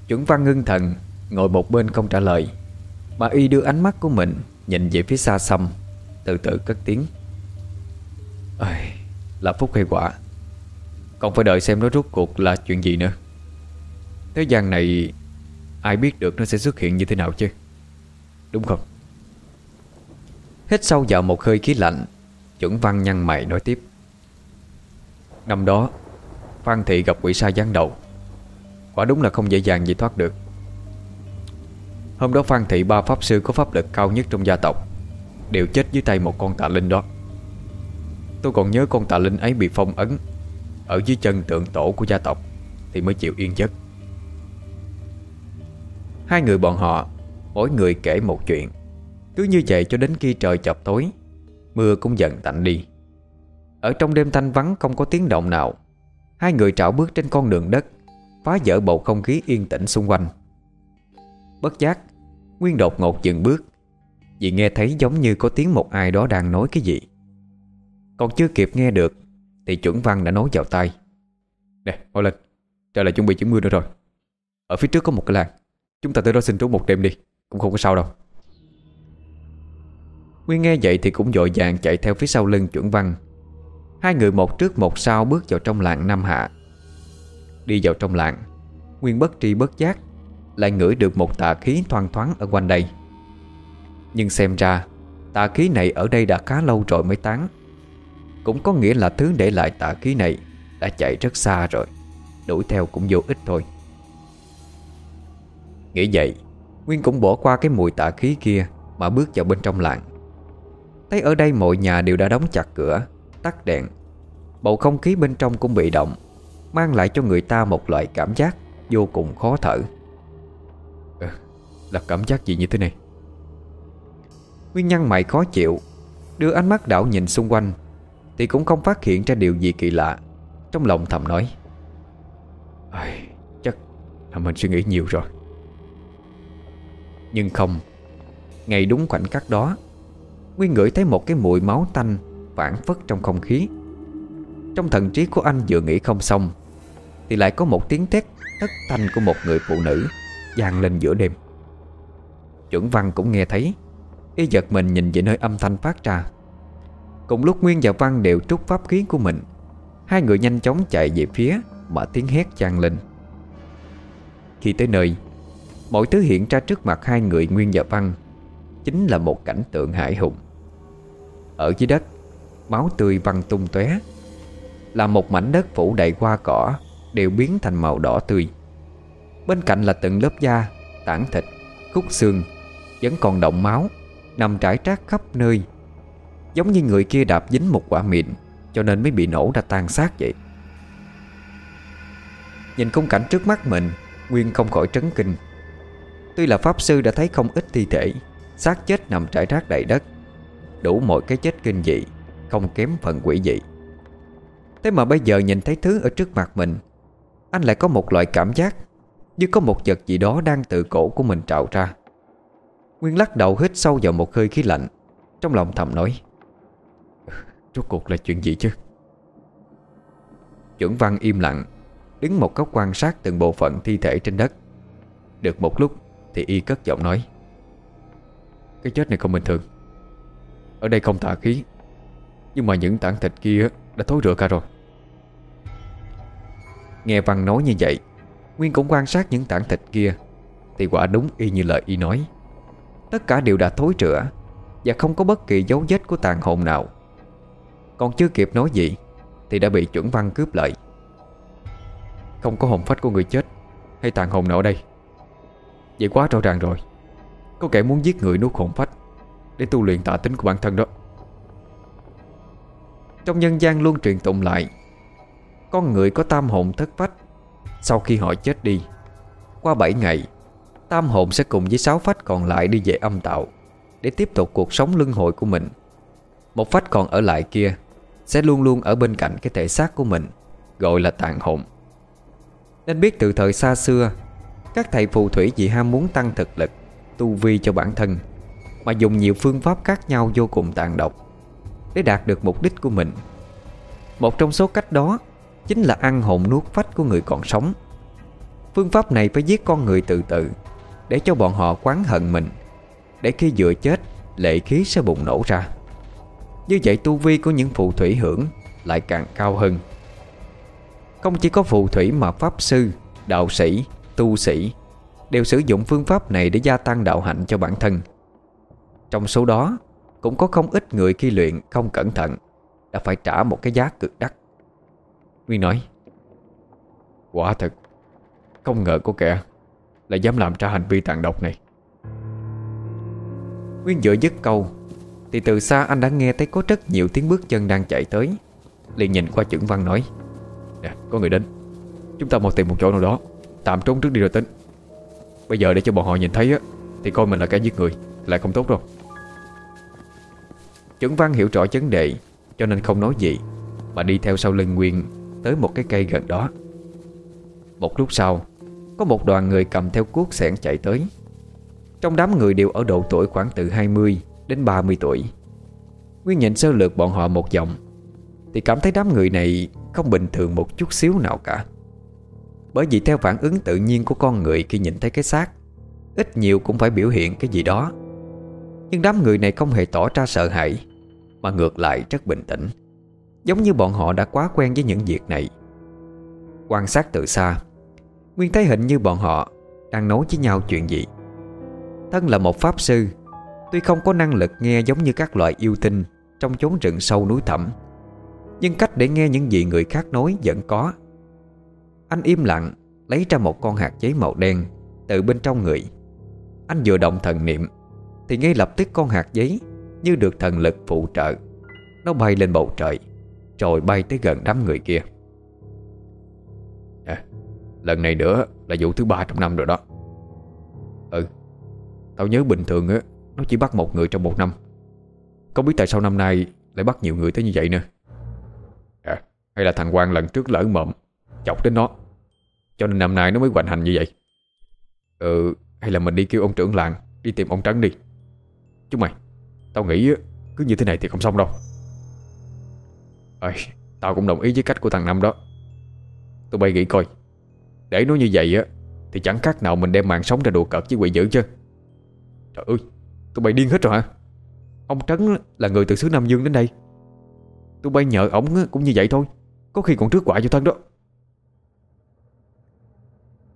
Chuẩn văn ngưng thần Ngồi một bên không trả lời. Mà y đưa ánh mắt của mình Nhìn về phía xa xăm Từ từ cất tiếng. Ây, Là phúc hay quả? Còn phải đợi xem nó rút cuộc là chuyện gì nữa. Thế gian này Ai biết được nó sẽ xuất hiện như thế nào chứ? Đúng không? Hít sâu vào một hơi khí lạnh Chuẩn văn nhăn mày nói tiếp. Năm đó Phan Thị gặp quỷ sai gián đầu. Quả đúng là không dễ dàng gì thoát được. Hôm đó Phan Thị ba pháp sư có pháp lực cao nhất trong gia tộc, Đều chết dưới tay một con tạ linh đó. Tôi còn nhớ con tạ linh ấy bị phong ấn Ở dưới chân tượng tổ của gia tộc Thì mới chịu yên giấc. Hai người bọn họ, Mỗi người kể một chuyện. Cứ như vậy cho đến khi trời chập tối, Mưa cũng dần tạnh đi. Ở trong đêm thanh vắng không có tiếng động nào, Hai người trảo bước trên con đường đất Phá vỡ bầu không khí yên tĩnh xung quanh. Bất giác Nguyên đột ngột dừng bước Vì nghe thấy giống như có tiếng một ai đó đang nói cái gì. Còn chưa kịp nghe được Thì chuẩn văn đã nói vào tay Nè, mau lên Trời lại chuẩn bị chuyển mưa nữa rồi. Ở phía trước có một cái làng. Chúng ta tới đó xin trú một đêm đi Cũng không có sao đâu. Nguyên nghe vậy thì cũng vội vàng chạy theo phía sau lưng chuẩn văn. Hai người một trước một sau bước vào trong làng Nam Hạ. Đi vào trong làng. Nguyên bất tri bất giác, Lại ngửi được một tà khí thoang thoáng ở quanh đây. Nhưng xem ra, Tà khí này ở đây đã khá lâu rồi mới tán. Cũng có nghĩa là thứ để lại tà khí này Đã chạy rất xa rồi, Đuổi theo cũng vô ích thôi. Nghĩ vậy, Nguyên cũng bỏ qua cái mùi tà khí kia Mà bước vào bên trong làng. Thấy ở đây mọi nhà đều đã đóng chặt cửa, Tắt đèn. Bầu không khí bên trong cũng bị động. Mang lại cho người ta một loại cảm giác Vô cùng khó thở. À, Là cảm giác gì như thế này? Nguyên nhân mày khó chịu. Đưa ánh mắt đảo nhìn xung quanh Thì cũng không phát hiện ra điều gì kỳ lạ. Trong lòng thầm nói Chắc là mình suy nghĩ nhiều rồi. Nhưng không Ngay đúng khoảnh khắc đó Nguyên ngửi thấy một cái mùi máu tanh Phản phất trong không khí. Trong thần trí của anh vừa nghĩ không xong thì lại có một tiếng thét thất thanh của một người phụ nữ vang lên giữa đêm. Chuẩn văn cũng nghe thấy, Y giật mình nhìn về nơi âm thanh phát ra. Cùng lúc Nguyên và Văn đều trút pháp khí của mình, Hai người nhanh chóng chạy về phía Mà tiếng hét vang lên. Khi tới nơi, Mọi thứ hiện ra trước mặt hai người Nguyên và Văn, Chính là một cảnh tượng hải hùng. Ở dưới đất, Máu tươi văng tung tóe, Là một mảnh đất phủ đầy hoa cỏ Đều biến thành màu đỏ tươi. Bên cạnh là từng lớp da Tảng thịt, khúc xương Vẫn còn động máu Nằm trải trác khắp nơi. Giống như người kia đạp dính một quả mịn Cho nên mới bị nổ ra tan xác vậy. Nhìn khung cảnh trước mắt mình Nguyên không khỏi trấn kinh. Tuy là Pháp Sư đã thấy không ít thi thể xác chết nằm trải rác đầy đất Đủ mọi cái chết kinh dị Không kém phần quỷ dị. Thế mà bây giờ nhìn thấy thứ ở trước mặt mình anh lại có một loại cảm giác Như có một vật gì đó đang từ cổ của mình trào ra. Nguyên lắc đầu hít sâu vào một hơi khí lạnh, Trong lòng thầm nói, Rốt cuộc là chuyện gì chứ? Chuẩn văn im lặng, Đứng một góc quan sát từng bộ phận thi thể trên đất. Được một lúc Thì y cất giọng nói, Cái chết này không bình thường. Ở đây không tà khí, Nhưng mà những tảng thịt kia đã thối rữa cả rồi. Nghe văn nói như vậy, Nguyên cũng quan sát những tảng thịt kia. Thì quả đúng y như lời y nói. Tất cả đều đã thối rữa Và không có bất kỳ dấu vết của tàn hồn nào. Còn chưa kịp nói gì, Thì đã bị chuẩn văn cướp lại. Không có hồn phách của người chết Hay tàn hồn nào ở đây. Vậy quá rõ ràng rồi. Có kẻ muốn giết người nuốt hồn phách Để tu luyện tạ tính của bản thân đó. Trong nhân gian luôn truyền tụng lại con người có tam hồn thất phách Sau khi họ chết đi, Qua 7 ngày, Tam hồn sẽ cùng với sáu phách còn lại đi về âm tạo Để tiếp tục cuộc sống luân hồi của mình. Một phách còn ở lại kia Sẽ luôn luôn ở bên cạnh cái thể xác của mình, Gọi là tàn hồn. Nên biết từ thời xa xưa, Các thầy phù thủy vì ham muốn tăng thực lực, Tu vi cho bản thân, Mà dùng nhiều phương pháp khác nhau vô cùng tàn độc Để đạt được mục đích của mình. Một trong số cách đó Chính là ăn hồn nuốt phách của người còn sống. Phương pháp này phải giết con người từ từ để cho bọn họ quán hận mình Để khi vừa chết Lệ khí sẽ bùng nổ ra. Như vậy tu vi của những phù thủy hưởng Lại càng cao hơn. Không chỉ có phù thủy mà pháp sư Đạo sĩ, tu sĩ Đều sử dụng phương pháp này để gia tăng đạo hạnh cho bản thân. Trong số đó Cũng có không ít người khi luyện không cẩn thận Đã phải trả một cái giá cực đắt. Nguyên nói. Quả thật, Không ngờ có kẻ lại dám làm ra hành vi tàn độc này. Nguyên vừa dứt câu, Thì từ xa anh đã nghe thấy có rất nhiều tiếng bước chân đang chạy tới. Liền nhìn qua chuẩn văn nói, Nè, có người đến. Chúng ta mau tìm một chỗ nào đó, Tạm trốn trước đi rồi tính. Bây giờ để cho bọn họ nhìn thấy á, Thì coi mình là kẻ giết người, Lại không tốt đâu. Chuẩn văn hiểu rõ vấn đề, Cho nên không nói gì, Mà đi theo sau lưng Nguyên Tới một cái cây gần đó. Một lúc sau, có một đoàn người cầm theo cuốc sẻn chạy tới. Trong đám người đều ở độ tuổi khoảng từ 20 đến 30 tuổi. Nguyên nhìn sơ lược bọn họ một vòng, Thì cảm thấy đám người này không bình thường một chút xíu nào cả. Bởi vì theo phản ứng tự nhiên của con người khi nhìn thấy cái xác, Ít nhiều cũng phải biểu hiện cái gì đó. Nhưng đám người này không hề tỏ ra sợ hãi, Mà ngược lại rất bình tĩnh. Giống như bọn họ đã quá quen với những việc này. Quan sát từ xa, Nguyên thấy hình như bọn họ Đang nói với nhau chuyện gì. Thân là một pháp sư, Tuy không có năng lực nghe giống như các loại yêu tinh Trong chốn rừng sâu núi thẳm, Nhưng cách để nghe những gì người khác nói vẫn có. Anh im lặng, Lấy ra một con hạt giấy màu đen Từ bên trong người. Anh vừa động thần niệm, Thì ngay lập tức con hạt giấy Như được thần lực phụ trợ, Nó bay lên bầu trời. Rồi bay tới gần đám người kia. À, Lần này nữa là vụ thứ ba trong năm rồi đó. Ừ Tao nhớ bình thường á Nó chỉ bắt một người trong một năm. Không biết tại sao năm nay lại bắt nhiều người tới như vậy nữa À hay là thằng Quang lần trước lỡ mộm Chọc đến nó Cho nên năm nay nó mới hoành hành như vậy? Ừ hay là mình đi kêu ông trưởng làng Đi tìm ông Trắng đi. Chúng mày Tao nghĩ cứ như thế này thì không xong đâu. Ơi Tao cũng đồng ý với cách của thằng Năm đó. Tụi bay nghĩ coi, Để nó như vậy á, Thì chẳng khác nào mình đem mạng sống ra đùa cợt với quỷ dữ chứ. Trời ơi, Tụi bay điên hết rồi hả? Ông Trấn là người từ xứ Nam Dương đến đây. Tụi bay nhờ ổng cũng như vậy thôi, Có khi còn trước quả cho thân đó.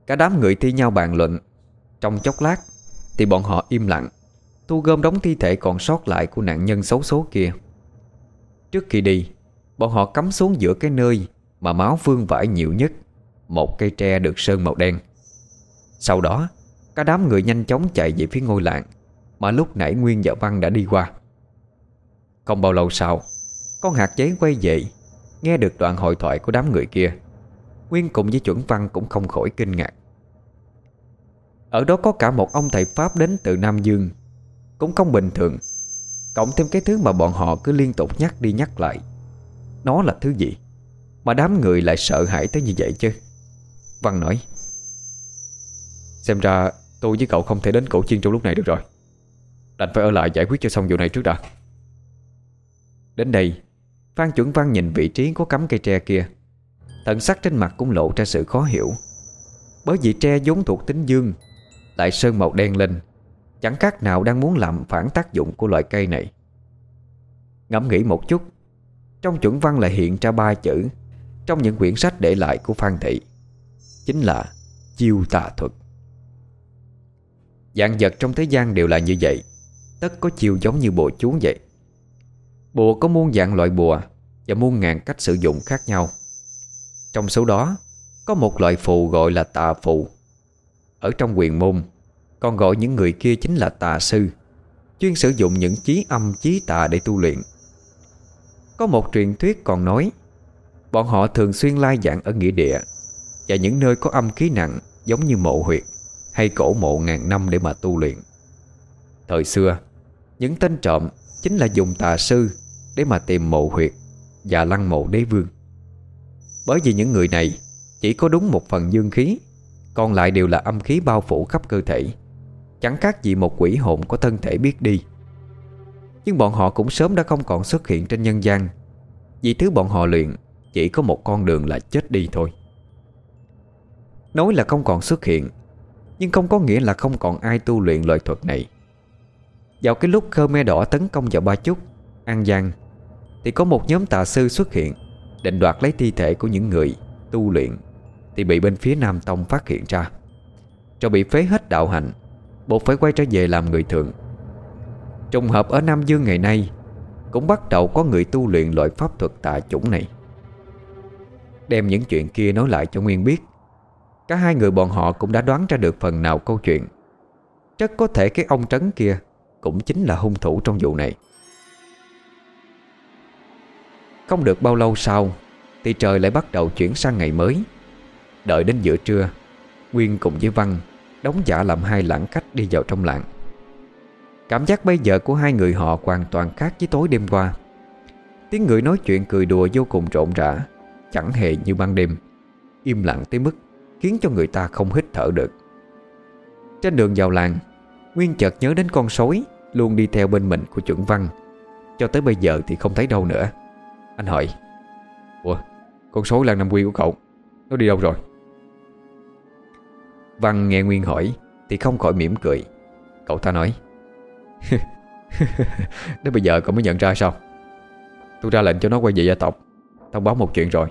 Cả đám người thi nhau bàn luận. Trong chốc lát, Thì bọn họ im lặng, Thu gom đống thi thể còn sót lại của nạn nhân xấu số kia. Trước khi đi Bọn họ cắm xuống giữa cái nơi Mà máu vương vãi nhiều nhất. Một cây tre được sơn màu đen. Sau đó, Cả đám người nhanh chóng chạy về phía ngôi làng Mà lúc nãy Nguyên và Văn đã đi qua. Không bao lâu sau, Con hạt giấy quay về, Nghe được đoạn hội thoại của đám người kia. Nguyên cùng với chuẩn văn cũng không khỏi kinh ngạc. Ở đó có cả một ông thầy Pháp đến từ Nam Dương. Cũng không bình thường. Cộng thêm cái thứ mà bọn họ cứ liên tục nhắc đi nhắc lại. Nó là thứ gì? Mà đám người lại sợ hãi tới như vậy chứ? Văn nói, Xem ra tôi với cậu không thể đến cổ chiên trong lúc này được rồi. Đành phải ở lại giải quyết cho xong vụ này trước đã. Đến đây, Phan chuẩn văn nhìn vị trí có cắm cây tre kia. Thần sắc trên mặt cũng lộ ra sự khó hiểu. Bởi vì tre vốn thuộc tính dương, Lại sơn màu đen lên, Chẳng khác nào đang muốn làm phản tác dụng của loại cây này. Ngẫm nghĩ một chút trong chuẩn văn lại hiện ra ba chữ. Trong những quyển sách để lại của Phan Thị, Chính là Chiêu tà thuật. Dạng vật trong thế gian đều là như vậy. Tất có chiêu giống như bùa chú vậy. Bùa có muôn dạng loại bùa Và muôn ngàn cách sử dụng khác nhau. Trong số đó, Có một loại phù gọi là tà phù. Ở trong quyền môn, Còn gọi những người kia chính là tà sư, Chuyên sử dụng những chí âm, chí tà để tu luyện. Có một truyền thuyết còn nói, Bọn họ thường xuyên lai dạng ở nghĩa địa Và những nơi có âm khí nặng Giống như mộ huyệt hay cổ mộ ngàn năm để mà tu luyện. Thời xưa, Những tên trộm chính là dùng tà sư Để mà tìm mộ huyệt Và lăng mộ đế vương. Bởi vì những người này Chỉ có đúng một phần dương khí, Còn lại đều là âm khí bao phủ khắp cơ thể. Chẳng khác gì một quỷ hồn có thân thể biết đi. Nhưng bọn họ cũng sớm đã không còn xuất hiện trên nhân gian. Vì thứ bọn họ luyện, Chỉ có một con đường là chết đi thôi. Nói là không còn xuất hiện, nhưng không có nghĩa là không còn ai tu luyện loại thuật này. Vào cái lúc Khmer Đỏ tấn công vào Ba Chúc, An Giang, Thì có một nhóm tà sư xuất hiện, Định đoạt lấy thi thể của những người tu luyện, Thì bị bên phía Nam Tông phát hiện ra. Cho bị phế hết đạo hạnh, Buộc phải quay trở về làm người thường Trùng hợp ở Nam Dương ngày nay, Cũng bắt đầu có người tu luyện loại pháp thuật tà chủng này. Đem những chuyện kia nói lại cho Nguyên biết, Cả hai người bọn họ cũng đã đoán ra được phần nào câu chuyện. Rất có thể cái ông trấn kia Cũng chính là hung thủ trong vụ này. Không được bao lâu sau, Thì trời lại bắt đầu chuyển sang ngày mới. Đợi đến giữa trưa, Nguyên cùng với Văn Đóng giả làm hai lãng khách đi vào trong làng. Cảm giác bây giờ của hai người họ hoàn toàn khác với tối đêm qua. Tiếng người nói chuyện cười đùa vô cùng rộn rã, Chẳng hề như ban đêm. Im lặng tới mức Khiến cho người ta không hít thở được. Trên đường vào làng, Nguyên chợt nhớ đến con sói Luôn đi theo bên mình của chuẩn văn. Cho tới bây giờ thì không thấy đâu nữa. Anh hỏi, Ủa, con sói làng Nam Quy của cậu, Nó đi đâu rồi? Văn nghe Nguyên hỏi Thì không khỏi mỉm cười. Cậu ta nói Đến bây giờ cậu mới nhận ra sao? Tôi ra lệnh cho nó quay về gia tộc. Thông báo một chuyện rồi.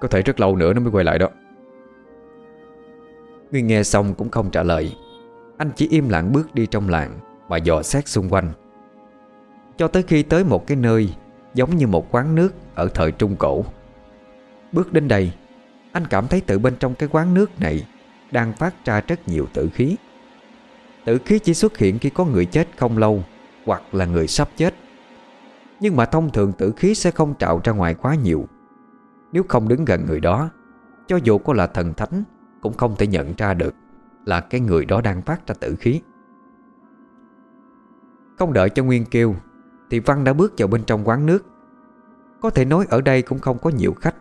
Có thể rất lâu nữa nó mới quay lại đó. Nguyên nghe xong cũng không trả lời. Anh chỉ im lặng bước đi trong làng Mà dò xét xung quanh. Cho tới khi tới một cái nơi Giống như một quán nước Ở thời Trung Cổ. Bước đến đây, Anh cảm thấy từ bên trong cái quán nước này Đang phát ra rất nhiều tử khí. Tử khí chỉ xuất hiện khi có người chết không lâu, Hoặc là người sắp chết. Nhưng mà thông thường tử khí sẽ không trạo ra ngoài quá nhiều. Nếu không đứng gần người đó, Cho dù có là thần thánh, Cũng không thể nhận ra được Là cái người đó đang phát ra tử khí. Không đợi cho Nguyên kêu, Thì Văn đã bước vào bên trong quán nước. Có thể nói ở đây cũng không có nhiều khách.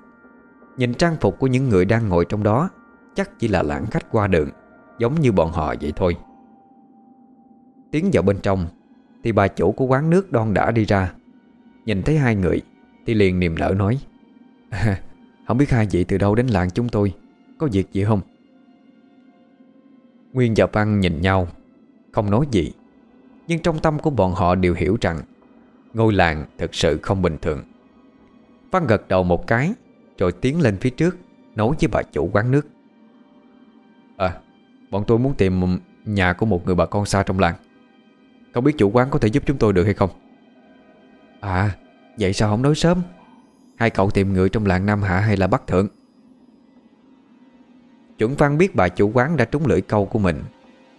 Nhìn trang phục của những người đang ngồi trong đó, Chắc chỉ là lãng khách qua đường, Giống như bọn họ vậy thôi. Tiến vào bên trong, Thì bà chủ của quán nước đon đã đi ra. Nhìn thấy hai người, Thì liền niềm nở nói Không biết hai vị từ đâu đến làng chúng tôi, Có việc gì không? Nguyên và Văn nhìn nhau, Không nói gì, Nhưng trong tâm của bọn họ đều hiểu rằng Ngôi làng thực sự không bình thường. Văn gật đầu một cái, Rồi tiến lên phía trước, Nói với bà chủ quán nước À Bọn tôi muốn tìm nhà của một người bà con xa trong làng. Không biết chủ quán có thể giúp chúng tôi được hay không? À Vậy sao không nói sớm? Hai cậu tìm người trong làng Nam Hạ hay là Bắc Thượng? Chuẩn Văn biết bà chủ quán đã trúng lưỡi câu của mình,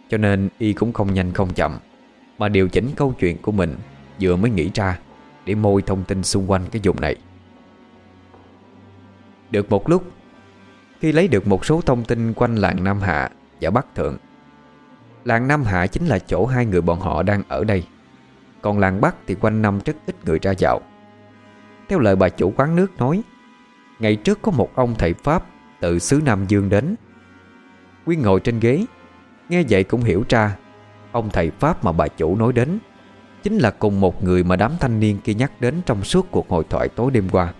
Cho nên y cũng không nhanh không chậm, Mà điều chỉnh câu chuyện của mình Vừa mới nghĩ ra Để môi thông tin xung quanh cái vùng này. Được một lúc, Khi lấy được một số thông tin quanh làng Nam Hạ và Bắc Thượng Làng Nam Hạ chính là chỗ hai người bọn họ đang ở đây. Còn làng Bắc thì quanh năm rất ít người ra dạo. Theo lời bà chủ quán nước nói, Ngày trước có một ông thầy Pháp Từ xứ Nam Dương đến. Quyên ngồi trên ghế, Nghe vậy cũng hiểu ra, Ông thầy Pháp mà bà chủ nói đến Chính là cùng một người mà đám thanh niên kia nhắc đến Trong suốt cuộc hội thoại tối đêm qua.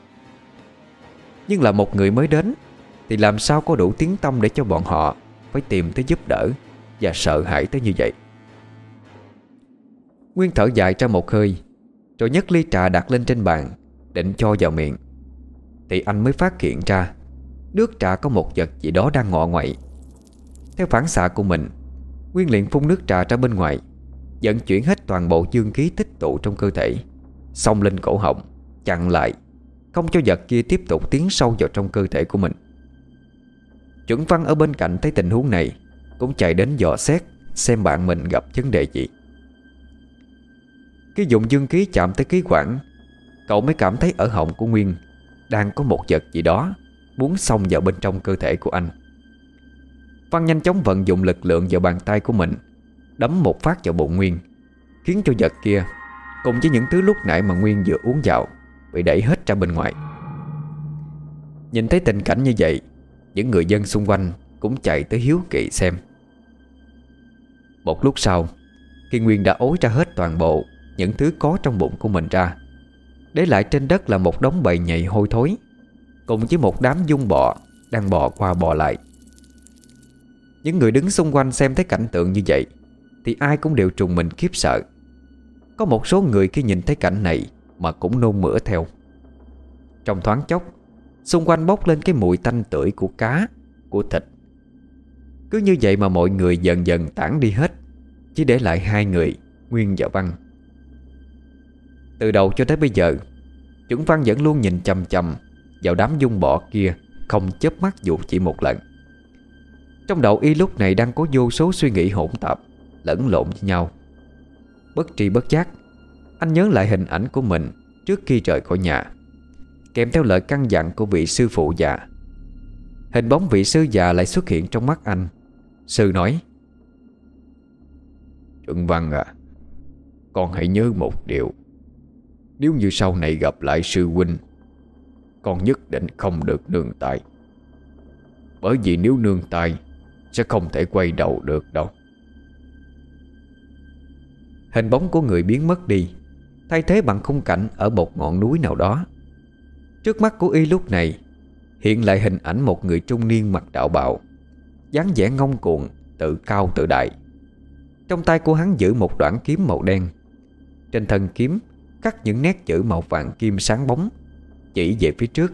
Nhưng là một người mới đến Thì làm sao có đủ tiếng tâm để cho bọn họ Phải tìm tới giúp đỡ? Và sợ hãi tới như vậy. Nguyên thở dài ra một hơi, Rồi nhấc ly trà đặt lên trên bàn, Định cho vào miệng. Thì anh mới phát hiện ra, Nước trà có một vật gì đó đang ngọ ngoại Theo phản xạ của mình, Nguyên liền phun nước trà ra bên ngoài Dẫn chuyển hết toàn bộ dương khí tích tụ trong cơ thể, Xông lên cổ họng, Chặn lại, Không cho vật kia tiếp tục tiến sâu vào trong cơ thể của mình. Chuẩn văn ở bên cạnh thấy tình huống này cũng chạy đến dò xét, Xem bạn mình gặp vấn đề gì. Cái dụng dương khí chạm tới khí quản, Cậu mới cảm thấy ở họng của Nguyên Đang có một vật gì đó Muốn xông vào bên trong cơ thể của anh. Văn nhanh chóng vận dụng lực lượng vào bàn tay của mình, Đấm một phát vào bụng Nguyên, Khiến cho vật kia, Cùng với những thứ lúc nãy mà Nguyên vừa uống vào, Bị đẩy hết ra bên ngoài. Nhìn thấy tình cảnh như vậy, Những người dân xung quanh Cũng chạy tới hiếu kỳ xem. Một lúc sau, Khi Nguyên đã ối ra hết toàn bộ, Những thứ có trong bụng của mình ra, Để lại trên đất là một đống bầy nhầy hôi thối, Cùng với một đám dung bọ Đang bò qua bò lại. Những người đứng xung quanh xem thấy cảnh tượng như vậy, Thì ai cũng đều trùng mình khiếp sợ. Có một số người khi nhìn thấy cảnh này Mà cũng nôn mửa theo. Trong thoáng chốc, Xung quanh bốc lên cái mùi tanh tưởi của cá, Của thịt cứ như vậy mà mọi người dần dần tản đi hết, Chỉ để lại hai người, Nguyên và Văn. Từ đầu cho tới bây giờ, Chuẩn Văn vẫn luôn nhìn chầm chầm Vào đám dung bọ kia, Không chớp mắt dù chỉ một lần. Trong đầu y lúc này đang có vô số suy nghĩ hỗn tạp, Lẫn lộn với nhau. Bất tri bất giác, Anh nhớ lại hình ảnh của mình Trước khi rời khỏi nhà, Kèm theo lời căn dặn của vị sư phụ già. Hình bóng vị sư già lại xuất hiện trong mắt anh. Sư nói Chuẩn Văn à Con hãy nhớ một điều. Nếu như sau này gặp lại sư huynh, Con nhất định không được nương tay Bởi vì nếu nương tay Sẽ không thể quay đầu được đâu. Hình bóng của người biến mất đi, Thay thế bằng khung cảnh ở một ngọn núi nào đó. Trước mắt của y lúc này, Hiện lại hình ảnh một người trung niên mặc đạo bào dáng vẻ ngông cuồng, Tự cao tự đại. Trong tay của hắn giữ một đoạn kiếm màu đen. Trên thân kiếm Cắt những nét chữ màu vàng kim sáng bóng, Chỉ về phía trước,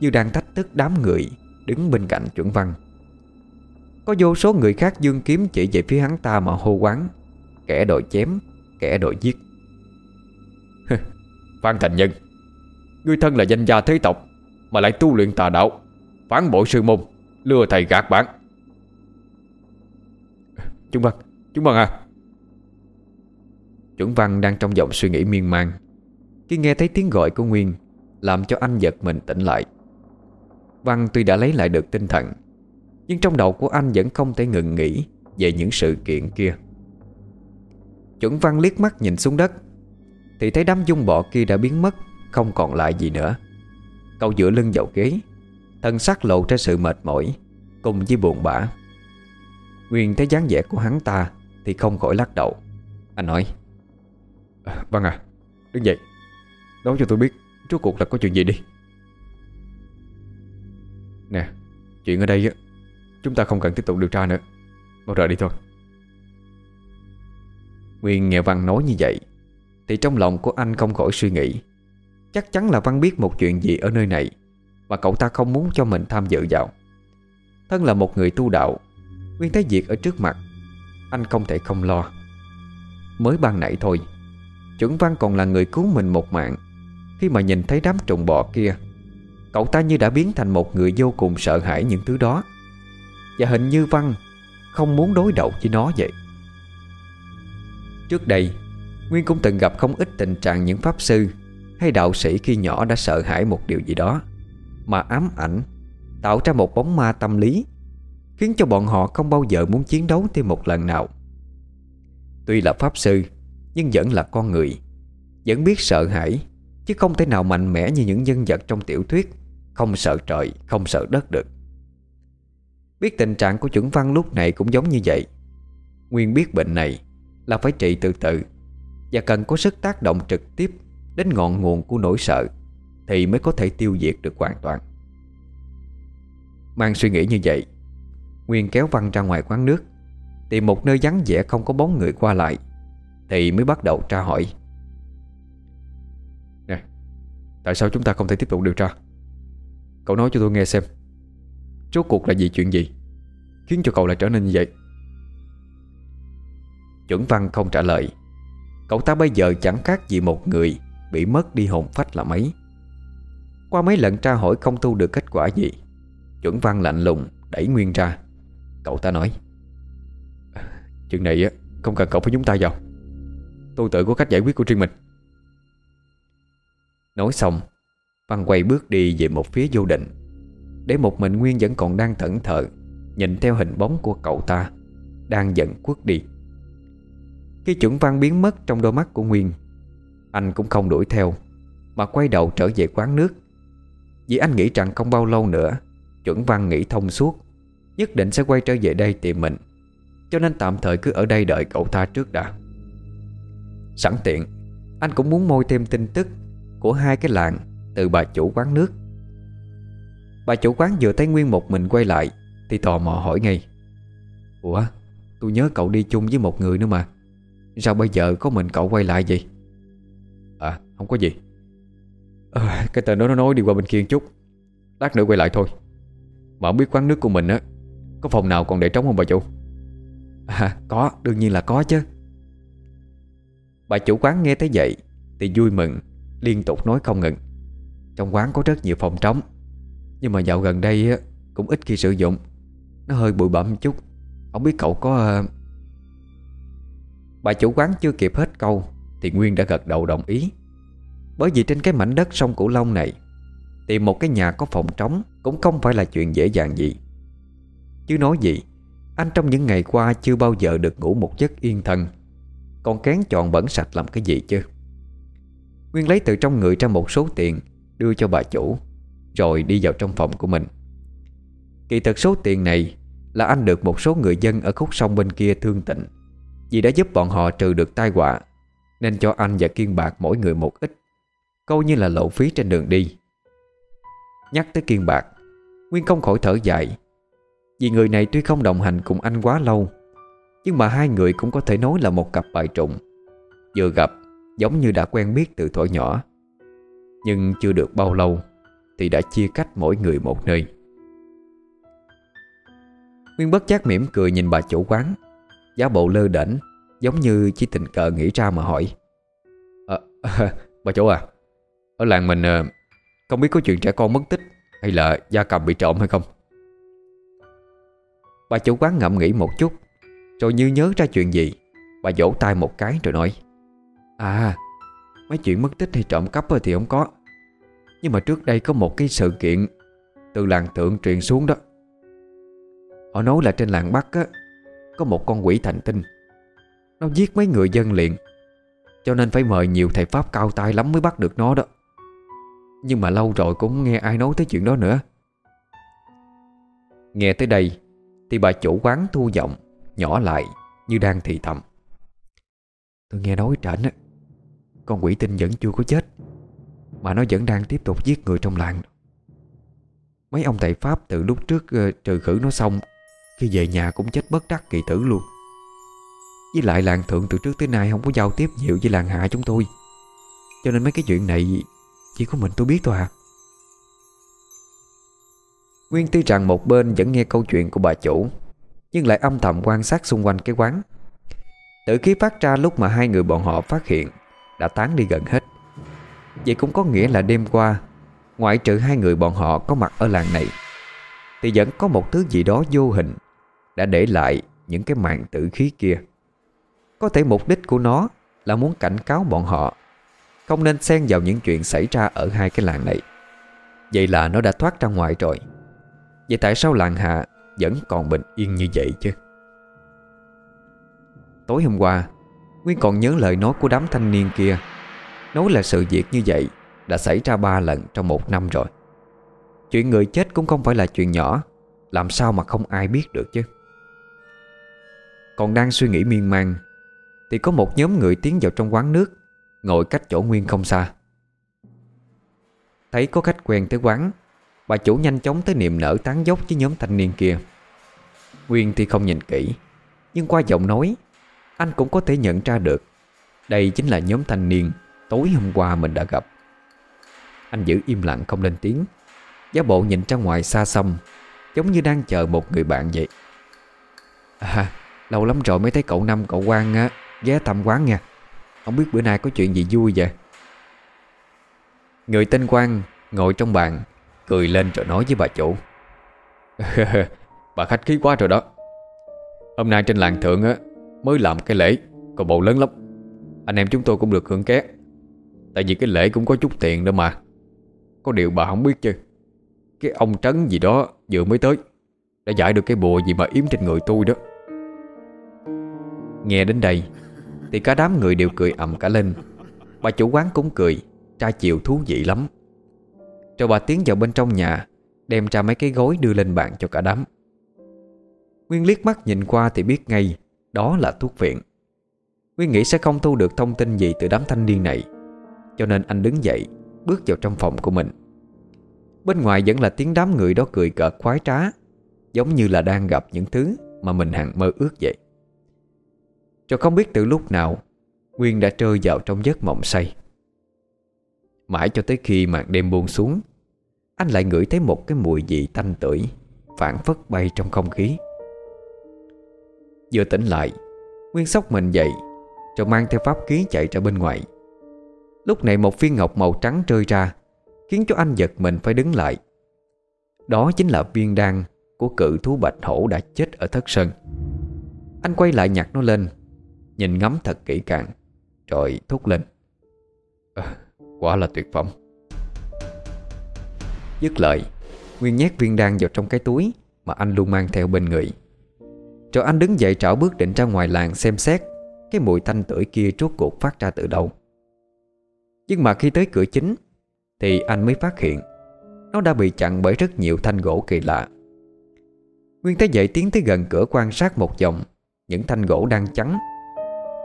Như đang thách thức đám người Đứng bên cạnh chuẩn văn. Có vô số người khác dương kiếm chỉ về phía hắn ta mà hô quán Kẻ đội chém, Kẻ đội giết. Phan Thành Nhân, Ngươi thân là danh gia thế tộc, Mà lại tu luyện tà đạo, Phán bội sư môn, Lừa thầy gạt bản Chúng Văn Chúng Văn à. Chuẩn Văn đang trong giọng suy nghĩ miên man. Khi nghe thấy tiếng gọi của Nguyên, Làm cho anh giật mình tỉnh lại. Văn tuy đã lấy lại được tinh thần, Nhưng trong đầu của anh vẫn không thể ngừng nghĩ Về những sự kiện kia. Chuẩn Văn liếc mắt nhìn xuống đất, Thì thấy đám dung bọ kia đã biến mất, Không còn lại gì nữa. Cậu dựa lưng vào ghế, Thân sắc lộ ra sự mệt mỏi, Cùng với buồn bã. Nguyên thấy dáng vẻ của hắn ta Thì không khỏi lắc đầu. Anh nói à, Vâng à Đứng dậy. Nói cho tôi biết Trước cuộc là có chuyện gì đi? Nè Chuyện ở đây á, Chúng ta không cần tiếp tục điều tra nữa. Mau rời đi thôi. Nguyên nghe Văn nói như vậy Thì trong lòng của anh không khỏi suy nghĩ. Chắc chắn là Văn biết một chuyện gì ở nơi này Mà cậu ta không muốn cho mình tham dự vào. Thân là một người tu đạo Nguyên thấy Diệt ở trước mặt. Anh không thể không lo. Mới ban nãy thôi Chuẩn Văn còn là người cứu mình một mạng. Khi mà nhìn thấy đám trùng bọ kia, Cậu ta như đã biến thành một người vô cùng sợ hãi những thứ đó. Và hình như Văn Không muốn đối đầu với nó vậy. Trước đây, Nguyên cũng từng gặp không ít tình trạng những pháp sư Hay đạo sĩ khi nhỏ đã sợ hãi một điều gì đó, Mà ám ảnh, Tạo ra một bóng ma tâm lý. Khiến cho bọn họ không bao giờ muốn chiến đấu thêm một lần nào. Tuy là pháp sư Nhưng vẫn là con người. Vẫn biết sợ hãi Chứ không thể nào mạnh mẽ như những nhân vật trong tiểu thuyết Không sợ trời, không sợ đất được. Biết tình trạng của chuẩn văn lúc này cũng giống như vậy. Nguyên biết bệnh này là phải trị từ từ Và cần có sức tác động trực tiếp Đến ngọn nguồn của nỗi sợ Thì mới có thể tiêu diệt được hoàn toàn. Mang suy nghĩ như vậy Nguyên kéo Văn ra ngoài quán nước. Tìm một nơi vắng vẻ không có bóng người qua lại, Thì mới bắt đầu tra hỏi. Nè, Tại sao chúng ta không thể tiếp tục điều tra? Cậu nói cho tôi nghe xem, Rốt cuộc là gì chuyện gì Khiến cho cậu lại trở nên như vậy? Chuẩn văn không trả lời. Cậu ta bây giờ chẳng khác gì một người Bị mất đi hồn phách là mấy. Qua mấy lần tra hỏi không thu được kết quả gì, Chuẩn văn lạnh lùng Đẩy Nguyên ra. Cậu ta nói. Chuyện này không cần cậu phải nhúng tay vào. Tôi tự có cách giải quyết của riêng mình. Nói xong, Văn quay bước đi về một phía vô định. Để một mình Nguyên vẫn còn đang thẫn thờ, Nhìn theo hình bóng của cậu ta, Đang dần quất đi. Khi chuẩn văn biến mất trong đôi mắt của Nguyên, Anh cũng không đuổi theo, Mà quay đầu trở về quán nước. Vì anh nghĩ rằng không bao lâu nữa Chuẩn văn nghĩ thông suốt. Nhất định sẽ quay trở về đây tìm mình. Cho nên tạm thời cứ ở đây đợi cậu ta trước đã. Sẵn tiện Anh cũng muốn môi thêm tin tức Của hai cái làng Từ bà chủ quán nước. Bà chủ quán vừa thấy Nguyên một mình quay lại Thì tò mò hỏi ngay Ủa tôi nhớ cậu đi chung với một người nữa mà. Sao bây giờ có mình cậu quay lại vậy? À không có gì. À, Cái tên đó nó nói đi qua bên kia chút. Lát nữa quay lại thôi. Mà không biết quán nước của mình á có phòng nào còn để trống không bà chủ? À có đương nhiên là có chứ. Bà chủ quán nghe thấy vậy Thì vui mừng Liên tục nói không ngừng. Trong quán có rất nhiều phòng trống Nhưng mà dạo gần đây cũng ít khi sử dụng. Nó hơi bụi bặm chút Không biết cậu có Bà chủ quán chưa kịp hết câu Thì Nguyên đã gật đầu đồng ý. Bởi vì trên cái mảnh đất sông Cửu Long này Tìm một cái nhà có phòng trống Cũng không phải là chuyện dễ dàng gì Chứ nói gì, Anh trong những ngày qua chưa bao giờ được ngủ một giấc yên thân. Còn kén chọn bẩn sạch làm cái gì chứ? Nguyên lấy từ trong người ra một số tiền, Đưa cho bà chủ, Rồi đi vào trong phòng của mình. Kỳ thực số tiền này Là anh được một số người dân ở khúc sông bên kia thương tịnh. Vì đã giúp bọn họ trừ được tai họa, Nên cho anh và Kiên Bạc mỗi người một ít Câu như là lộ phí trên đường đi. Nhắc tới Kiên Bạc, Nguyên không khỏi thở dài. Vì người này tuy không đồng hành cùng anh quá lâu Nhưng mà hai người cũng có thể nói là một cặp bài trụng Vừa gặp Giống như đã quen biết từ thuở nhỏ. Nhưng chưa được bao lâu Thì đã chia cách mỗi người một nơi. Nguyên bất giác mỉm cười nhìn bà chủ quán. Giá bộ lơ đễnh Giống như chỉ tình cờ nghĩ ra mà hỏi. À, Bà chủ à Ở làng mình ờ, Không biết có chuyện trẻ con mất tích Hay là gia cầm bị trộm hay không? Bà chủ quán ngậm nghĩ một chút, Rồi như nhớ ra chuyện gì, Bà vỗ tay một cái rồi nói À Mấy chuyện mất tích hay trộm cắp thì không có. Nhưng mà trước đây có một cái sự kiện Từ làng tượng truyền xuống đó. Họ nói là trên làng Bắc á, Có một con quỷ thành tinh. Nó giết mấy người dân liền, Cho nên phải mời nhiều thầy Pháp cao tay lắm mới bắt được nó đó. Nhưng mà lâu rồi cũng nghe ai nói tới chuyện đó nữa. Nghe tới đây thì bà chủ quán thu giọng, Nhỏ lại như đang thì thầm. Tôi nghe nói trển á, Con quỷ tinh vẫn chưa có chết, Mà nó vẫn đang tiếp tục giết người trong làng. Mấy ông thầy Pháp từ lúc trước ờ, trừ khử nó xong, Khi về nhà cũng chết bất đắc kỳ tử luôn. Với lại làng thượng từ trước tới nay Không có giao tiếp nhiều với làng hạ chúng tôi. Cho nên mấy cái chuyện này Chỉ có mình tôi biết thôi à. Nguyên tuy rằng một bên vẫn nghe câu chuyện của bà chủ, Nhưng lại âm thầm quan sát xung quanh cái quán. Tử khí phát ra lúc mà hai người bọn họ phát hiện, Đã tán đi gần hết. Vậy cũng có nghĩa là đêm qua, Ngoại trừ hai người bọn họ có mặt ở làng này, Thì vẫn có một thứ gì đó vô hình Đã để lại những cái mạng tử khí kia. Có thể mục đích của nó Là muốn cảnh cáo bọn họ Không nên xen vào những chuyện xảy ra Ở hai cái làng này. Vậy là nó đã thoát ra ngoài rồi. Vậy tại sao làng hạ Vẫn còn bình yên như vậy chứ? Tối hôm qua, Nguyên còn nhớ lời nói của đám thanh niên kia. Nói là sự việc như vậy Đã xảy ra ba lần trong một năm rồi. Chuyện người chết cũng không phải là chuyện nhỏ, Làm sao mà không ai biết được chứ? Còn đang suy nghĩ miên man, Thì có một nhóm người tiến vào trong quán nước, Ngồi cách chỗ Nguyên không xa. Thấy có khách quen tới quán Bà chủ nhanh chóng tới niềm nở tán dốc với nhóm thanh niên kia. Nguyên thì không nhìn kỹ Nhưng qua giọng nói anh cũng có thể nhận ra được. Đây chính là nhóm thanh niên Tối hôm qua mình đã gặp. Anh giữ im lặng không lên tiếng. Giá bộ nhìn ra ngoài xa xăm Giống như đang chờ một người bạn vậy. À Lâu lắm rồi mới thấy cậu Năm cậu Quang á, Ghé thăm quán nha. Không biết bữa nay có chuyện gì vui vậy? Người tên Quang Ngồi trong bàn Cười lên rồi nói với bà chủ. Bà khách khí quá rồi đó. Hôm nay trên làng thượng á, Mới làm cái lễ, Còn bộ lớn lắm. Anh em chúng tôi cũng được hưởng ké. Tại vì cái lễ cũng có chút tiền đó mà. Có điều bà không biết chứ. Cái ông trấn gì đó vừa mới tới, Đã giải được cái bùa gì mà yếm trên người tôi đó. Nghe đến đây, Thì cả đám người đều cười ầm cả lên. Bà chủ quán cũng cười, Tra chiều thú vị lắm. Rồi bà tiến vào bên trong nhà, Đem ra mấy cái gối đưa lên bàn cho cả đám. Nguyên liếc mắt nhìn qua thì biết ngay, đó là thuốc viện. Nguyên nghĩ sẽ không thu được thông tin gì từ đám thanh niên này, Cho nên anh đứng dậy, Bước vào trong phòng của mình. Bên ngoài vẫn là tiếng đám người đó cười cợt khoái trá, Giống như là đang gặp những thứ Mà mình hằng mơ ước vậy. Cho không biết từ lúc nào, Nguyên đã rơi vào trong giấc mộng say. Mãi cho tới khi màn đêm buông xuống anh lại ngửi thấy một cái mùi gì tanh tưởi Phản phất bay trong không khí. Vừa tỉnh lại Nguyên sóc mình dậy Rồi mang theo pháp khí chạy ra bên ngoài. Lúc này một viên ngọc màu trắng rơi ra Khiến cho anh giật mình phải đứng lại. Đó chính là viên đan Của cự thú bạch hổ đã chết ở thất sơn. Anh quay lại nhặt nó lên Nhìn ngắm thật kỹ càng Rồi thúc lên. Ờ, à, Quả là tuyệt phẩm Dứt lời. Nguyên nhét viên đan vào trong cái túi Mà anh luôn mang theo bên người. Rồi anh đứng dậy trảo bước định ra ngoài làng xem xét Cái mùi thanh tưởi kia rốt cuộc phát ra từ đâu. Nhưng mà khi tới cửa chính Thì anh mới phát hiện Nó đã bị chặn bởi rất nhiều thanh gỗ kỳ lạ. Nguyên tới dậy tiến tới gần cửa quan sát một vòng, Những thanh gỗ đang trắng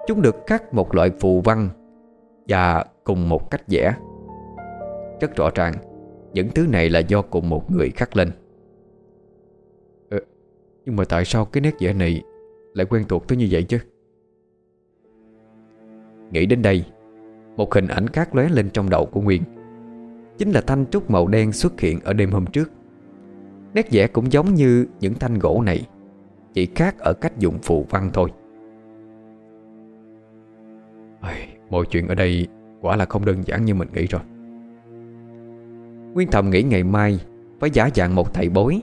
Chúng được khắc một loại phù văn Và cùng một cách vẽ. Rất rõ ràng. Những thứ này là do cùng một người khắc lên. Ờ, nhưng mà tại sao cái nét vẽ này Lại quen thuộc tới như vậy chứ? Nghĩ đến đây, Một hình ảnh khác lóe lên trong đầu của Nguyên. Chính là thanh trúc màu đen xuất hiện ở đêm hôm trước. Nét vẽ cũng giống như những thanh gỗ này, Chỉ khác ở cách dùng phù văn thôi. Mọi chuyện ở đây quả là không đơn giản như mình nghĩ rồi. Nguyên thầm nghĩ ngày mai Phải giả dạng một thầy bối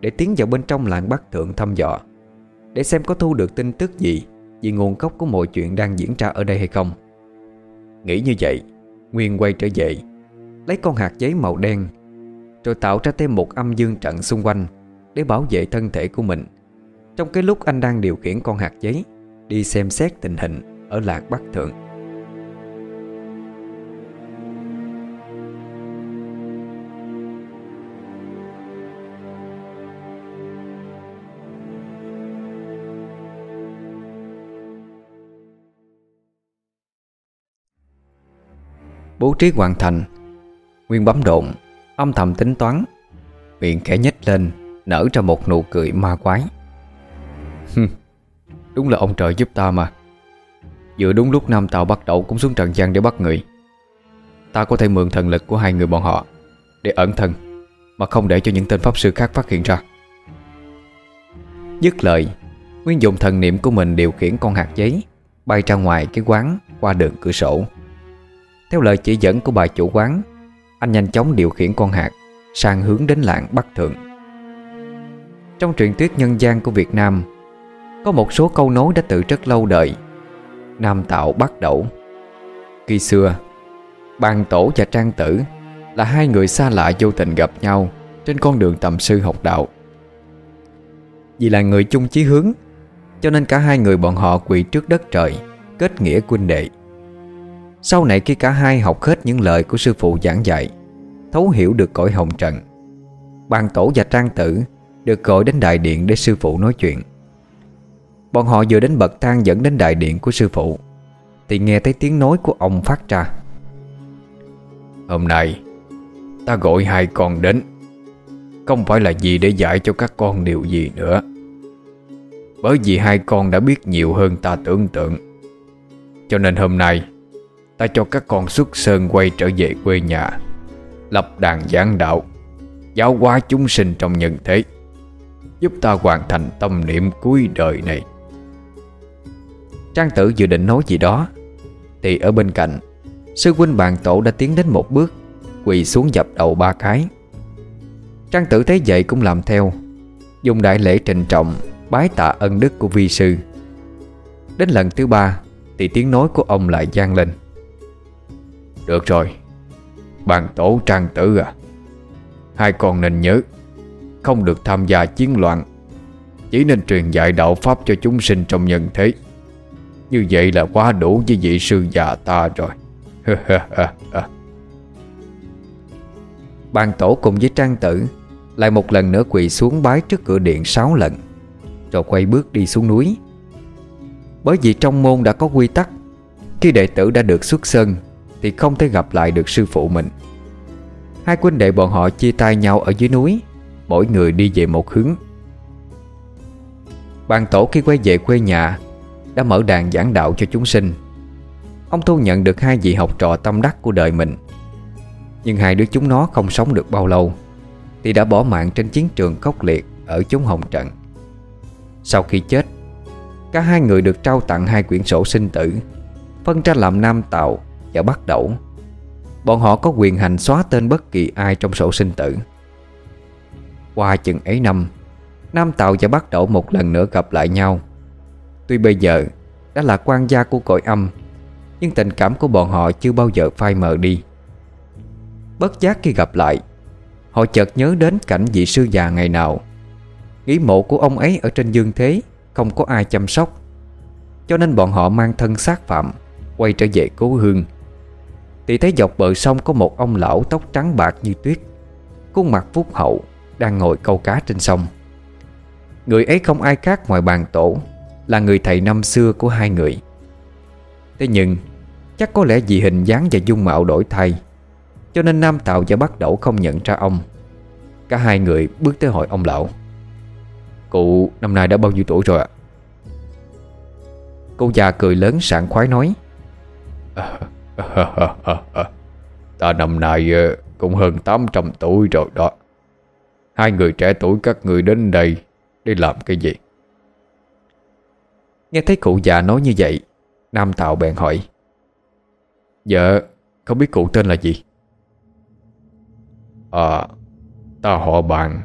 Để tiến vào bên trong làng Bắc Thượng thăm dò, Để xem có thu được tin tức gì Về nguồn gốc của mọi chuyện đang diễn ra ở đây hay không. Nghĩ như vậy, Nguyên quay trở về, Lấy con hạt giấy màu đen, Rồi tạo ra thêm một âm dương trận xung quanh Để bảo vệ thân thể của mình. Trong cái lúc anh đang điều khiển con hạt giấy, Đi xem xét tình hình Ở làng Bắc Thượng. Bố trí hoàn thành. Nguyên bấm độn, Âm thầm tính toán. Miệng khẽ nhếch lên, Nở ra một nụ cười ma quái. Đúng là ông trời giúp ta mà. Vừa đúng lúc Nam Tàu bắt đầu cũng xuống trần gian để bắt người. Ta có thể mượn thần lực của hai người bọn họ Để ẩn thân, Mà không để cho những tên pháp sư khác phát hiện ra. Dứt lời, Nguyên dùng thần niệm của mình điều khiển con hạt giấy, Bay ra ngoài cái quán Qua đường cửa sổ theo lời chỉ dẫn của bà chủ quán, Anh nhanh chóng điều khiển con hạt, Sang hướng đến làng Bắc Thượng. Trong truyền thuyết nhân gian của Việt Nam, Có một số câu nối đã từ rất lâu đời. Nam Tạo Bắc Đẩu. Khi xưa Bàn Tổ và Trang Tử Là hai người xa lạ vô tình gặp nhau Trên con đường tầm sư học đạo. Vì là người chung chí hướng, Cho nên cả hai người bọn họ quỳ trước đất trời, Kết nghĩa quân đệ sau này khi cả hai học hết những lời của sư phụ giảng dạy, Thấu hiểu được cõi hồng trần, Bàn tổ và trang tử Được gọi đến đại điện để sư phụ nói chuyện. Bọn họ vừa đến bậc thang dẫn đến đại điện của sư phụ, Thì nghe thấy tiếng nói của ông phát ra. Hôm nay, Ta gọi hai con đến, Không phải là gì để dạy cho các con điều gì nữa. Bởi vì hai con đã biết nhiều hơn ta tưởng tượng. Cho nên hôm nay Ta cho các con xuất sơn quay trở về quê nhà, Lập đàn giảng đạo, Giáo hóa chúng sinh trong nhân thế, Giúp ta hoàn thành tâm niệm cuối đời này. Trang tử dự định nói gì đó, Thì ở bên cạnh, Sư huynh bàn tổ đã tiến đến một bước, Quỳ xuống dập đầu ba cái. Trang tử thấy vậy cũng làm theo, Dùng đại lễ trình trọng, Bái tạ ân đức của vi sư. Đến lần thứ ba, Thì tiếng nói của ông lại gian lên được rồi. Bàn tổ trang tử à? Hai con nên nhớ, Không được tham gia chiến loạn. Chỉ nên truyền dạy đạo Pháp cho chúng sinh trong nhân thế. Như vậy là quá đủ với vị sư già ta rồi. Bàn tổ cùng với trang tử Lại một lần nữa quỳ xuống bái trước cửa điện sáu lần, Rồi quay bước đi xuống núi. Bởi vì trong môn đã có quy tắc, Khi đệ tử đã được xuất sơn thì không thể gặp lại được sư phụ mình. Hai huynh đệ bọn họ chia tay nhau ở dưới núi, Mỗi người đi về một hướng. Bàn tổ khi quay về quê nhà Đã mở đàn giảng đạo cho chúng sinh. Ông thu nhận được hai vị học trò tâm đắc của đời mình. Nhưng hai đứa chúng nó không sống được bao lâu Thì đã bỏ mạng trên chiến trường khốc liệt Ở chúng hồng trận. Sau khi chết, Cả hai người được trao tặng hai quyển sổ sinh tử, Phân ra làm nam tạo và bắt đầu. Bọn họ có quyền hành xóa tên bất kỳ ai trong sổ sinh tử. Qua chừng ấy năm, Nam tàu và bắt đầu một lần nữa gặp lại nhau. Tuy bây giờ đã là quan gia của cõi âm, Nhưng tình cảm của bọn họ chưa bao giờ phai mờ đi. Bất giác khi gặp lại, Họ chợt nhớ đến cảnh vị sư già ngày nào. Nghĩ mộ của ông ấy ở trên dương thế, Không có ai chăm sóc. Cho nên bọn họ mang thân xác phạm, Quay trở về cố hương thì thấy dọc bờ sông có một ông lão tóc trắng bạc như tuyết, Khuôn mặt phúc hậu, Đang ngồi câu cá trên sông. Người ấy không ai khác ngoài bàn tổ, Là người thầy năm xưa của hai người. Thế nhưng, Chắc có lẽ vì hình dáng và dung mạo đổi thay, Cho nên Nam Tạo và bắt đầu không nhận ra ông. Cả hai người bước tới hỏi ông lão, Cụ năm nay đã bao nhiêu tuổi rồi ạ? Cô già cười lớn sảng khoái nói à, Ta năm nay ờ, cũng hơn 800 tuổi rồi đó. Hai người trẻ tuổi các người đến đây Để làm cái gì? Nghe thấy cụ già nói như vậy, Nam Tạo bèn hỏi. Dạ Không biết cụ tên là gì? À Ta họ bạn.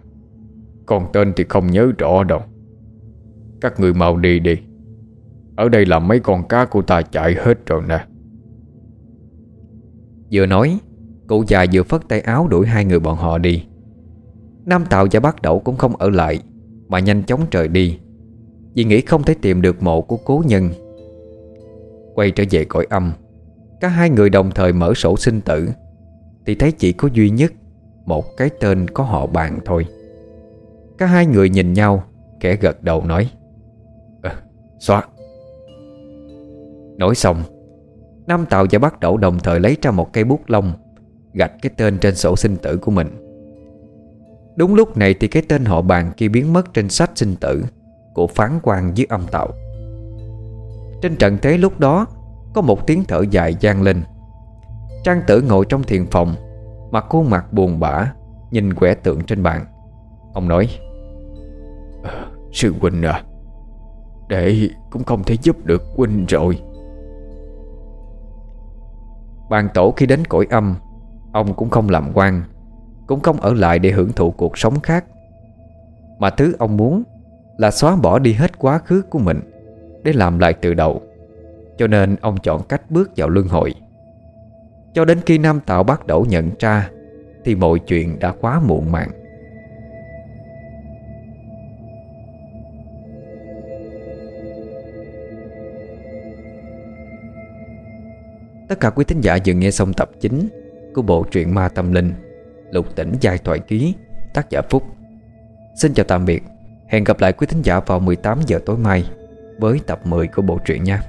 Còn tên thì không nhớ rõ đâu. Các người mau đi đi. Ở đây là mấy con cá của ta chạy hết rồi nè. Vừa nói Cụ già vừa phất tay áo đuổi hai người bọn họ đi. Nam Tạo và bác đẩu cũng không ở lại Mà nhanh chóng trời đi Vì nghĩ không thể tìm được mộ của cố nhân. Quay trở về cõi âm Cả hai người đồng thời mở sổ sinh tử Thì thấy chỉ có duy nhất Một cái tên có họ bàn thôi. Cả hai người nhìn nhau Kẻ gật đầu nói ờ, à, Xóa Nói xong Nam tào và bác Đậu đồng thời lấy ra một cây bút lông, Gạch cái tên trên sổ sinh tử của mình. Đúng lúc này thì cái tên họ bàn kia biến mất trên sách sinh tử Của phán quan dưới âm tạo Trên trận thế lúc đó, Có một tiếng thở dài gian lên. Trang tử ngồi trong thiền phòng, Mặt khuôn mặt buồn bã, Nhìn quẻ tượng trên bàn. Ông nói ờ, Sư huynh à Đệ cũng không thể giúp được huynh rồi. Bàn tổ khi đến cõi âm, Ông cũng không làm quan, Cũng không ở lại để hưởng thụ cuộc sống khác. Mà thứ ông muốn Là xóa bỏ đi hết quá khứ của mình Để làm lại từ đầu. Cho nên ông chọn cách bước vào luân hồi. Cho đến khi Nam Tạo bắt đầu nhận ra Thì mọi chuyện đã quá muộn màng. Tất cả quý thính giả vừa nghe xong tập 9 Của bộ truyện ma tâm linh, Lục tỉnh giai thoại ký, Tác giả Phúc. Xin chào tạm biệt. Hẹn gặp lại quý thính giả vào 18 giờ tối mai Với tập 10 của bộ truyện nha.